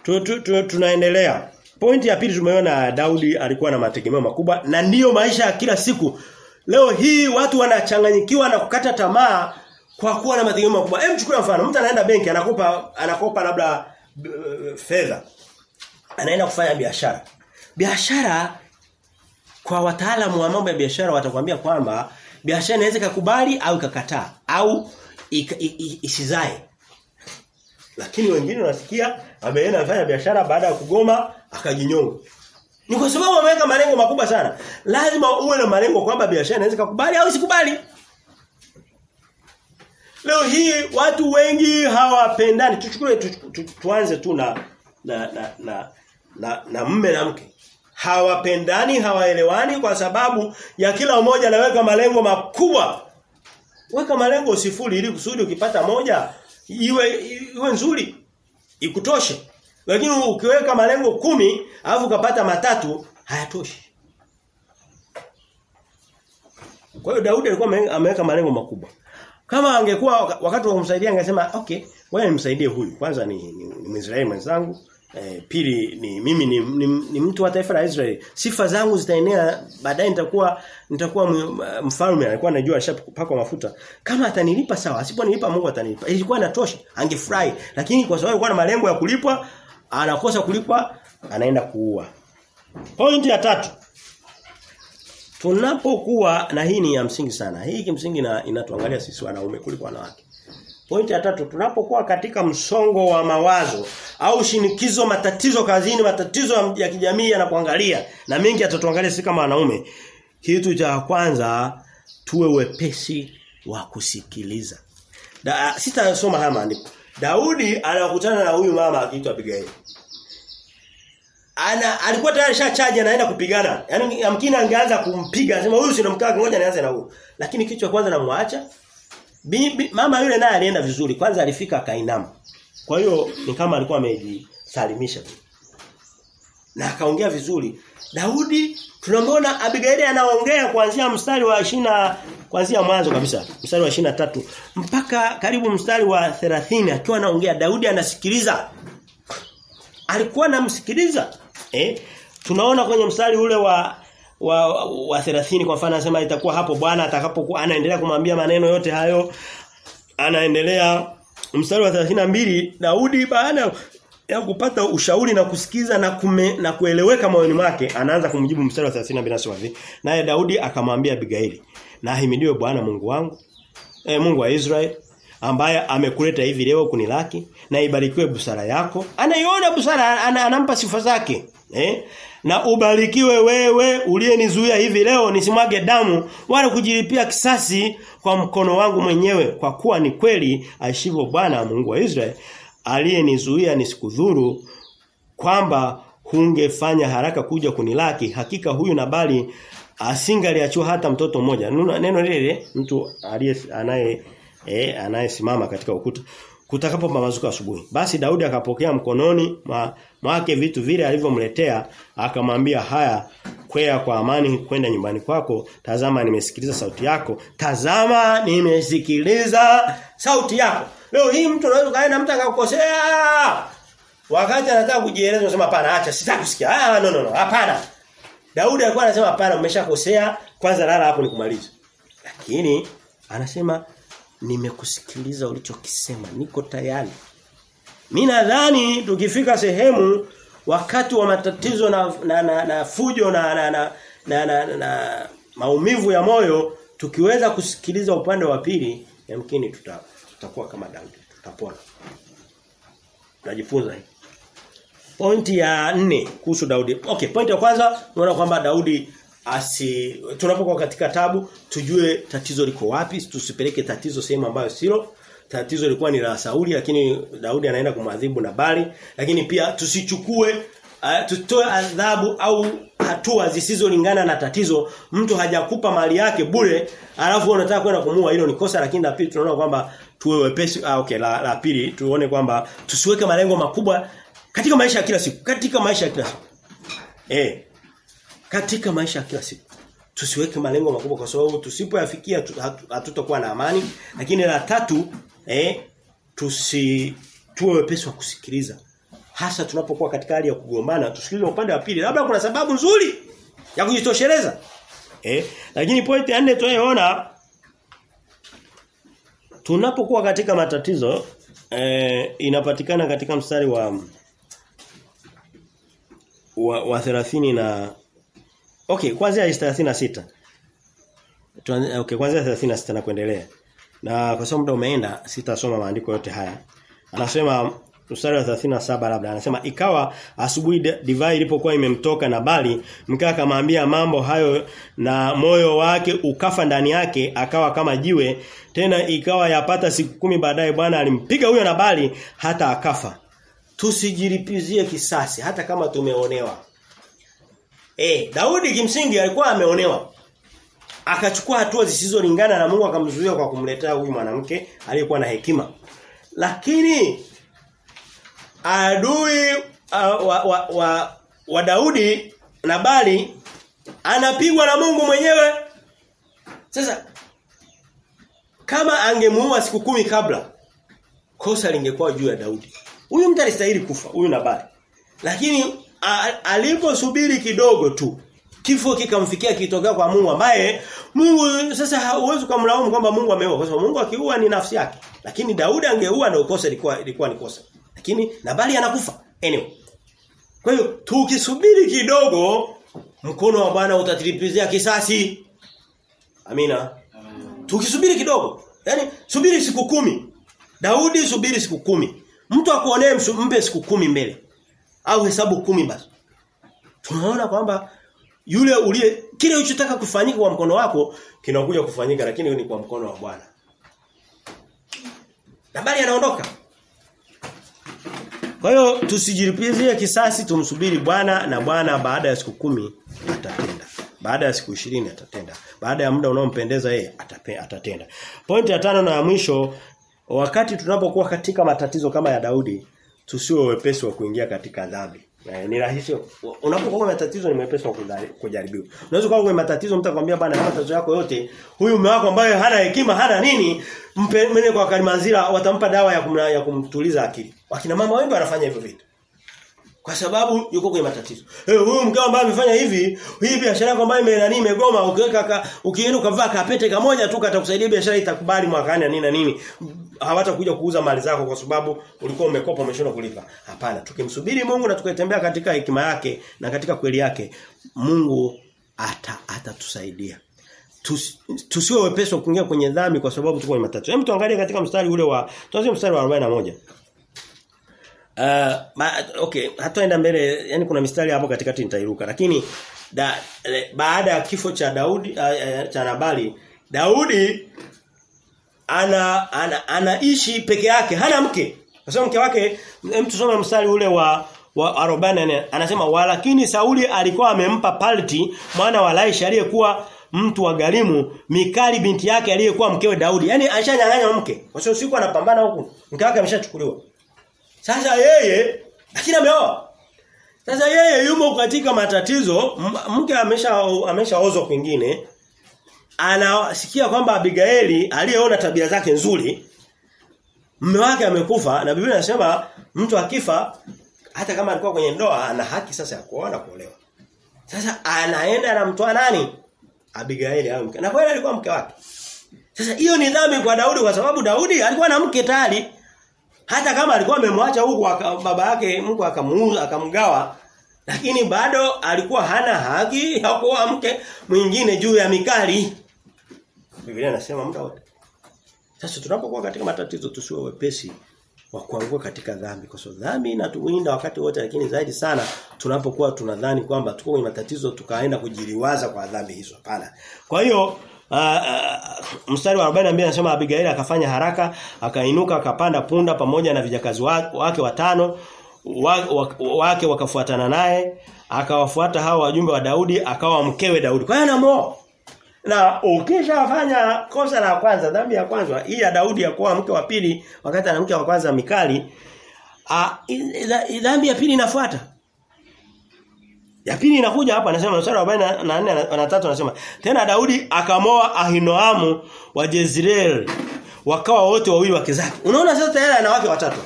Speaker 1: Tu, tu, tu, tunaendelea. Pointi ya pili tumeona Daudi alikuwa na mategemeo makubwa na ndiyo maisha ya kila siku. Leo hii watu wanachanganyikiwa na kukata tamaa kwa kuwa na mategemeo makubwa. Hem chukua mfano, mtu anaenda benki anakopa anakopa labda uh, fedha. Anaenda kufanya biashara. Biashara kwa wataalamu wa mambo ya biashara watakwambia kwamba Biashara inaweza kukubali au ikakataa au isizae. Lakini wengine unasikia ameenda afanya biashara baada ya kugoma akajinyonga. Ni kwa sababu ameweka malengo makubwa sana. Lazima uwe na malengo kwamba biashara inaweza kukubali au isikubali. Leo hii watu wengi hawapendani. Tuchukue tu, tu, tuanze tu na na na na na, na mme na mke. Hawapendani, hawaelewani kwa sababu ya kila mmoja anaweka malengo makubwa. Weka malengo sifuri ili kusudi ukipata moja iwe iwe nzuri. Ikutoshe. Lakini ukiweka malengo kumi alafu ukapata matatu hayatoshi. Kwa hiyo Daudi alikuwa ameweka malengo makubwa. Kama angekuwa wakati wa kumsaidia angesema okay, wewe nimsaidie huyu. Kwanza ni ni, ni Mwisraeli mwenzangu. E, pili ni mimi ni, ni, ni mtu wa taifa la Israeli. Sifa zangu zitaenea baadaye nitakuwa nitakuwa mfalme. Alikuwa anajua alishapakwa mafuta. Kama atanilipa sawa, asiponilipa Mungu atanilipa. Ilikuwa inatosha. Angefurahi. Lakini kwa sababu alikuwa na malengo ya kulipwa, anakosa kulipwa, anaenda kuua. Pointi ya tatu. Tunapokuwa na hii ni ya msingi sana. Hii kimsingi na inatuangalia sisi wanaume kuliko wanawake. Pointi ya tatu tunapokuwa katika msongo wa mawazo au shinikizo matatizo kazini matatizo ya kijamii yanakuangalia na mengi yatatuangalia sisi kama wanaume. Kitu cha kwanza tuwe wepesi wa kusikiliza. Da, sitasoma haya maandiko. Daudi anakutana na huyu mama akiitwa Abigail. Ana alikuwa tayari shachaji anaenda kupigana. Yaani amkina angeanza kumpiga anasema huyu si namkaa ngoja nianze na huyu. Lakini kichwa kwanza namwacha. Mama yule naye alienda vizuri. Kwanza alifika akainama. Kwa hiyo ni kama alikuwa amejisalimisha tu. Na akaongea vizuri. Daudi tunamwona Abigaili anaongea kuanzia mstari wa ishina kuanzia mwanzo kabisa mstari wa tatu mpaka karibu mstari wa 30 akiwa anaongea Daudi anasikiliza alikuwa anamsikiliza eh? Tunaona kwenye mstari ule wa wa wa wa 30 kwa mfano anasema itakuwa hapo Bwana atakapokuwa anaendelea kumwambia maneno yote hayo anaendelea. Mstari wa 32 Daudi baada ya kupata ushauri na kusikiza na kume, na kueleweka moyoni mwake anaanza kumjibu mstari wa 32 nasema hivi naye Daudi akamwambia Abigaili na ahimidiwe Bwana Mungu wangu eh, Mungu wa Israeli ambaye amekuleta hivi leo kunilaki na ibarikiwe busara yako. Anaiona busara ana, anampa sifa zake eh? Na ubarikiwe wewe uliyenizuia hivi leo nisimwage damu wala kujilipia kisasi kwa mkono wangu mwenyewe kwa kuwa ni kweli aishivyo Bwana Mungu wa Israeli aliyenizuia nisikudhuru kwamba hungefanya haraka kuja kunilaki. Hakika huyu Nabali asingaliachua hata mtoto mmoja. Neno lile mtu aliye anaye eh anayesimama katika ukuta. Kutakapo pambazuka asubuhi. Basi Daudi akapokea mkononi mwake vitu vile alivyomletea akamwambia haya kwea kwa amani kwenda nyumbani kwako. Tazama nimesikiliza sauti yako. Tazama nimesikiliza sauti yako. Leo hii mtu anaweza kaenda mtu akakukosea. Wakati anataka kujieleza unasema hapana acha sitaki kusikia. Ah no no no hapana. Daudi alikuwa anasema hapana umeshakosea. Kwanza lala hapo nikumalize. Lakini anasema nimekusikiliza ulichokisema niko tayari. Mimi nadhani tukifika sehemu wakati wa matatizo na na, na, na fujo na na, na, na, na, na, na maumivu ya moyo tukiweza kusikiliza upande wa pili yamkini tuta, tutakuwa kama Daudi tutapona. Tunajifunza hii. Pointi ya nne kuhusu Daudi. Okay pointi ya kwanza unaona kwamba Daudi asi tunapokuwa katika tabu tujue tatizo liko wapi tusipeleke tatizo sehemu ambayo silo. Tatizo lilikuwa ni la Sauli lakini Daudi anaenda kumwadhibu Nabali. Lakini pia tusichukue uh, tutoe adhabu au hatua zisizolingana na tatizo. Mtu hajakupa mali yake bure alafu unataka kwenda kumua hilo ni kosa. Lakini la pili tunaona kwamba tuwe wepesi ah, okay la, la pili tuone kwamba tusiweke malengo makubwa katika maisha ya kila siku katika maisha ya kila siku. Eh katika maisha ya kila siku. Tusiweke malengo makubwa kwa sababu tusipoyafikia hatutakuwa na amani. Lakini la tatu eh tusi tuwe wepesi wa kusikiliza. Hasa tunapokuwa katika hali ya kugombana. Tusikilize upande wa pili. Labda kuna sababu nzuri ya kujitosheleza. Eh lakini point ya nne tunayoona tunapokuwa katika matatizo eh, inapatikana katika mstari wa wa, wa 30 na Okay, kwanza ya 36. tuan- okay kwanza 36 na kuendelea. Na kwa sababu muda umeenda sitasoma maandiko yote haya. Anasema mstari wa 37 labda anasema ikawa asubuhi divai ilipokuwa imemtoka na bali mkaa akamwambia mambo hayo na moyo wake ukafa ndani yake akawa kama jiwe tena ikawa yapata siku kumi baadaye Bwana alimpiga huyo na bali hata akafa tusijiripizie kisasi hata kama tumeonewa eh Daudi kimsingi alikuwa ameonewa akachukua hatua zisizolingana na Mungu akamzuia kwa kumletea huyu mwanamke aliyekuwa na hekima lakini adui uh, wa, wa, wa, wa Daudi na bali anapigwa na Mungu mwenyewe. Sasa kama angemuua siku kumi kabla kosa lingekuwa juu ya Daudi. Huyu mtu alistahili kufa, huyu Nabali. Lakini aliposubiri kidogo tu kifo kikamfikia kitokea kwa Mungu ambaye Mungu sasa hauwezi kumlaumu kwamba Mungu ameua kwa sababu Mungu akiua ni nafsi yake. Lakini Daudi angeua na ukosa ilikuwa ilikuwa ni kosa. Lakini Nabali anakufa. Anyway. Kwa hiyo tukisubiri kidogo mkono wa Bwana utatilipizia kisasi. Amina. Tukisubiri kidogo. yani subiri siku kumi. Daudi subiri siku kumi. Mtu akuonee mpe siku kumi mbele. Au hesabu kumi basi. Tunaona kwamba yule uliye kile ulichotaka kufanyika kwa mkono wako kinakuja kufanyika lakini ni kwa mkono wa Bwana. Nabali anaondoka. Kwa hiyo tusijilipizie kisasi tumsubiri Bwana na Bwana baada ya siku kumi atatenda. Baada ya siku ishirini atatenda. Baada ya muda unaompendeza yeye atatenda. Pointi ya tano na ya mwisho wakati tunapokuwa katika matatizo kama ya Daudi tusiwe wepesi wa kuingia katika dhambi. Eh, ni rahisi unapokuwa kwenye matatizo ni mepesi wa kujaribiwa. Unaweza kuwa kwenye matatizo mtu akwambia bana matatizo yako yote huyu mume wako ambaye hana hekima hana nini mpe mene kwa kalimanzira watampa dawa ya, ya kumtuliza akili. Wakina mama wengi wanafanya hivyo vitu. Kwa sababu yuko kwenye matatizo. Eh hey, huyu mkao ambaye amefanya hivi, hii biashara yako ambayo imeenda nini imegoma ukiweka ka, ukienda ukavaa kapete kamoja tu katakusaidia biashara itakubali mwakani nini na nini. Hawatakuja kuuza mali zako kwa sababu ulikuwa umekopa umeshindwa kulipa. Hapana, tukimsubiri Mungu na tukatembea katika hekima yake na katika kweli yake, Mungu ata atatusaidia. Tus, tusiwe wepesi kuingia kwenye dhambi kwa sababu tuko kwenye matatizo. Hebu tuangalie katika mstari ule wa tuanze mstari wa 41. Uh, okay, hataenda mbele, yani kuna mistari hapo katikati nitairuka. Lakini da, le, baada ya kifo cha Daudi uh, uh, cha Nabali, Daudi ana, ana anaishi peke yake, hana mke. Kwa sababu mke wake mtu soma mstari ule wa wa 40 anasema walakini Sauli alikuwa amempa Palti mwana wa Laish aliyekuwa mtu wa Galimu Mikali binti yake aliyekuwa mkewe Daudi. Yaani ashanyang'anya mke. Kwa sababu siku anapambana huku mke wake ameshachukuliwa. Sasa yeye lakini ameoa. Sasa yeye yumo katika matatizo, mke amesha ameshaozwa kwingine. Anasikia kwamba Abigaili aliyeona tabia zake nzuri mume wake amekufa na Biblia inasema mtu akifa hata kama alikuwa kwenye ndoa ana haki sasa ya kuoa na kuolewa. Sasa anaenda anamtoa nani? Abigaili au mke. Na kweli alikuwa mke wake. Sasa hiyo ni dhambi kwa Daudi kwa sababu Daudi alikuwa na mke tayari. Hata kama alikuwa amemwacha huku baba yake Mungu akamuuza akamgawa lakini bado alikuwa hana haki ya kuoa mke mwingine juu ya Mikali. Biblia inasema muda wote. Sasa tunapokuwa katika matatizo tusiwe wepesi wa kuanguka katika dhambi kwa sababu dhambi inatuwinda wakati wote lakini zaidi sana tunapokuwa tunadhani kwamba tuko kwenye matatizo tukaenda kujiliwaza kwa dhambi hizo hapana. Kwa hiyo Uh, uh, mstari wa 42 anasema Abigail akafanya haraka akainuka akapanda punda pamoja na vijakazi wake watano wa, wa, wake wakafuatana naye akawafuata hao wajumbe wa Daudi akawa mkewe Daudi. Kwa hiyo na ukishafanya kosa la kwanza dhambi ya kwanza hii ya Daudi ya kuwa mke wa pili wakati ana mke wa kwanza Mikali i- dhambi ya pili inafuata ya pili inakuja hapa anasema mstari wa 44 na 3 anasema tena Daudi akamoa Ahinoamu wa Jezreel wakawa wote wawili wake zake. Unaona sasa tayari ana wake watatu.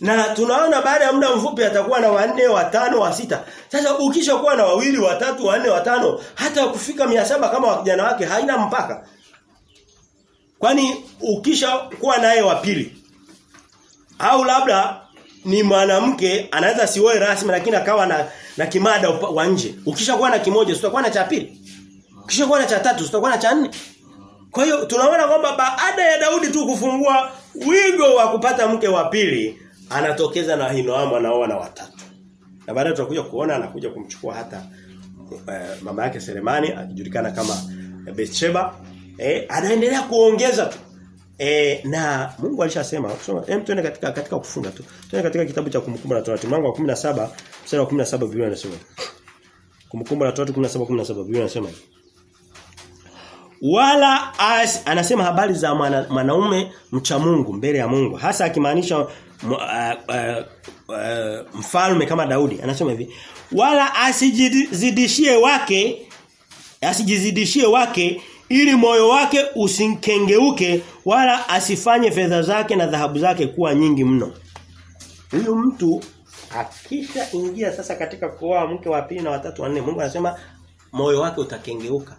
Speaker 1: Na tunaona baada ya muda mfupi atakuwa na wanne, watano, wa sita. Sasa ukishakuwa na wawili, watatu, wanne, watano, hata kufika mia saba kama wakijana wake haina mpaka. Kwani ukisha kuwa naye wa pili au labda ni mwanamke anaweza siwe rasmi lakini akawa na na kimada wa nje. Ukishakuwa na kimoja utakuwa na cha pili. Ukishakuwa na cha tatu tutakuwa na cha nne. Kwa hiyo tunaona kwamba baada ya Daudi tu kufungua wigo wa kupata mke wa pili anatokeza na Hinoamu anaoa na watatu. Na baadaye tutakuja kuona anakuja kumchukua hata eh, mama yake Selemani akijulikana kama Bathsheba. Eh, anaendelea kuongeza tu. E, na Mungu alishasema kusoma hem tuende katika katika kufunga tu. Tuende katika kitabu cha kumkumbuka la Torati mlango wa 17 mstari wa 17 Biblia inasema. Kumkumbuka la Torati 17 17 Biblia inasema. Wala as, anasema habari za mwana, mwanaume mcha Mungu mbele ya Mungu hasa akimaanisha uh, uh, uh, mfalme kama Daudi anasema hivi wala asijizidishie wake asijizidishie wake ili moyo wake usinkengeuke wala asifanye fedha zake na dhahabu zake kuwa nyingi mno. Huyu mtu akisha ingia sasa katika kuoa mke wa pili na watatu wanne Mungu anasema moyo wake utakengeuka.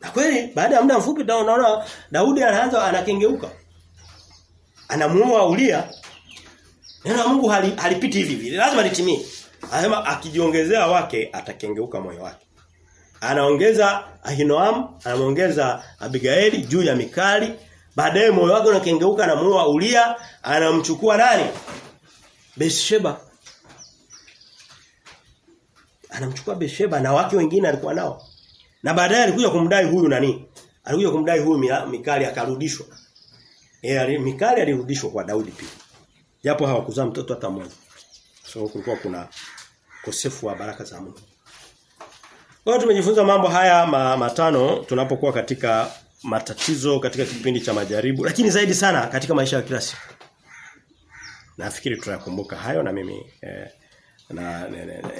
Speaker 1: Na kweli baada ya muda mfupi tunaona Daudi anaanza anakengeuka. Anamuoa Ulia. Neno Mungu halipiti hali hivi hivi. Lazima litimie. Anasema akijiongezea wake atakengeuka moyo wake anaongeza Ahinoam, anaongeza Abigaili juu ya Mikali, baadaye moyo wake unakengeuka anamuoa Ulia, anamchukua nani? Besheba. Anamchukua Besheba na wake wengine alikuwa nao. Na baadaye alikuja kumdai huyu nani? Alikuja kumdai huyu Mikali akarudishwa. Eh Mikali alirudishwa kwa Daudi pia. Japo hawakuzaa mtoto hata mmoja. So kulikuwa kuna kosefu wa baraka za Mungu. Kwa tumejifunza mambo haya ma, matano tunapokuwa katika matatizo katika kipindi cha majaribu lakini zaidi sana katika maisha ya kila siku. Nafikiri tunakumbuka hayo na mimi eh, na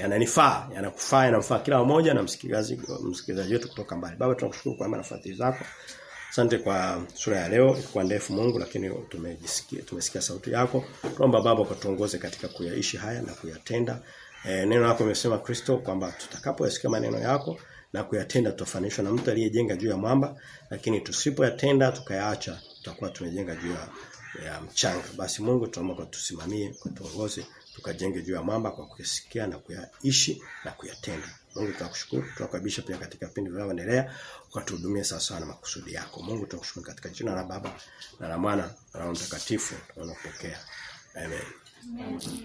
Speaker 1: yananifaa, yanakufaa, yanamfaa kila mmoja na msikilizaji msikilizaji wetu kutoka mbali. Baba tunakushukuru kwa nafasi zako. Asante kwa sura ya leo ilikuwa ndefu Mungu lakini tumejisikia tumesikia sauti yako. Tuomba Baba ukatuongoze katika kuyaishi haya na kuyatenda. E, neno lako limesema Kristo kwamba tutakapoyasikia maneno yako na kuyatenda tutafanishwa na mtu aliyejenga juu ya mwamba lakini tusipoyatenda tukayaacha tutakuwa tumejenga juu ya, ya mchanga. Basi Mungu tunaomba kwa tusimamie kwa tuongoze tukajenge juu ya mwamba kwa kuyasikia na kuyaishi na kuyatenda. Mungu tunakushukuru tunakukaribisha pia katika pindi vinavyoendelea ukatuhudumie sawa sawa na makusudi yako. Mungu tunakushukuru katika jina la Baba na la Mwana na la Mtakatifu tunapokea Amen. Amen.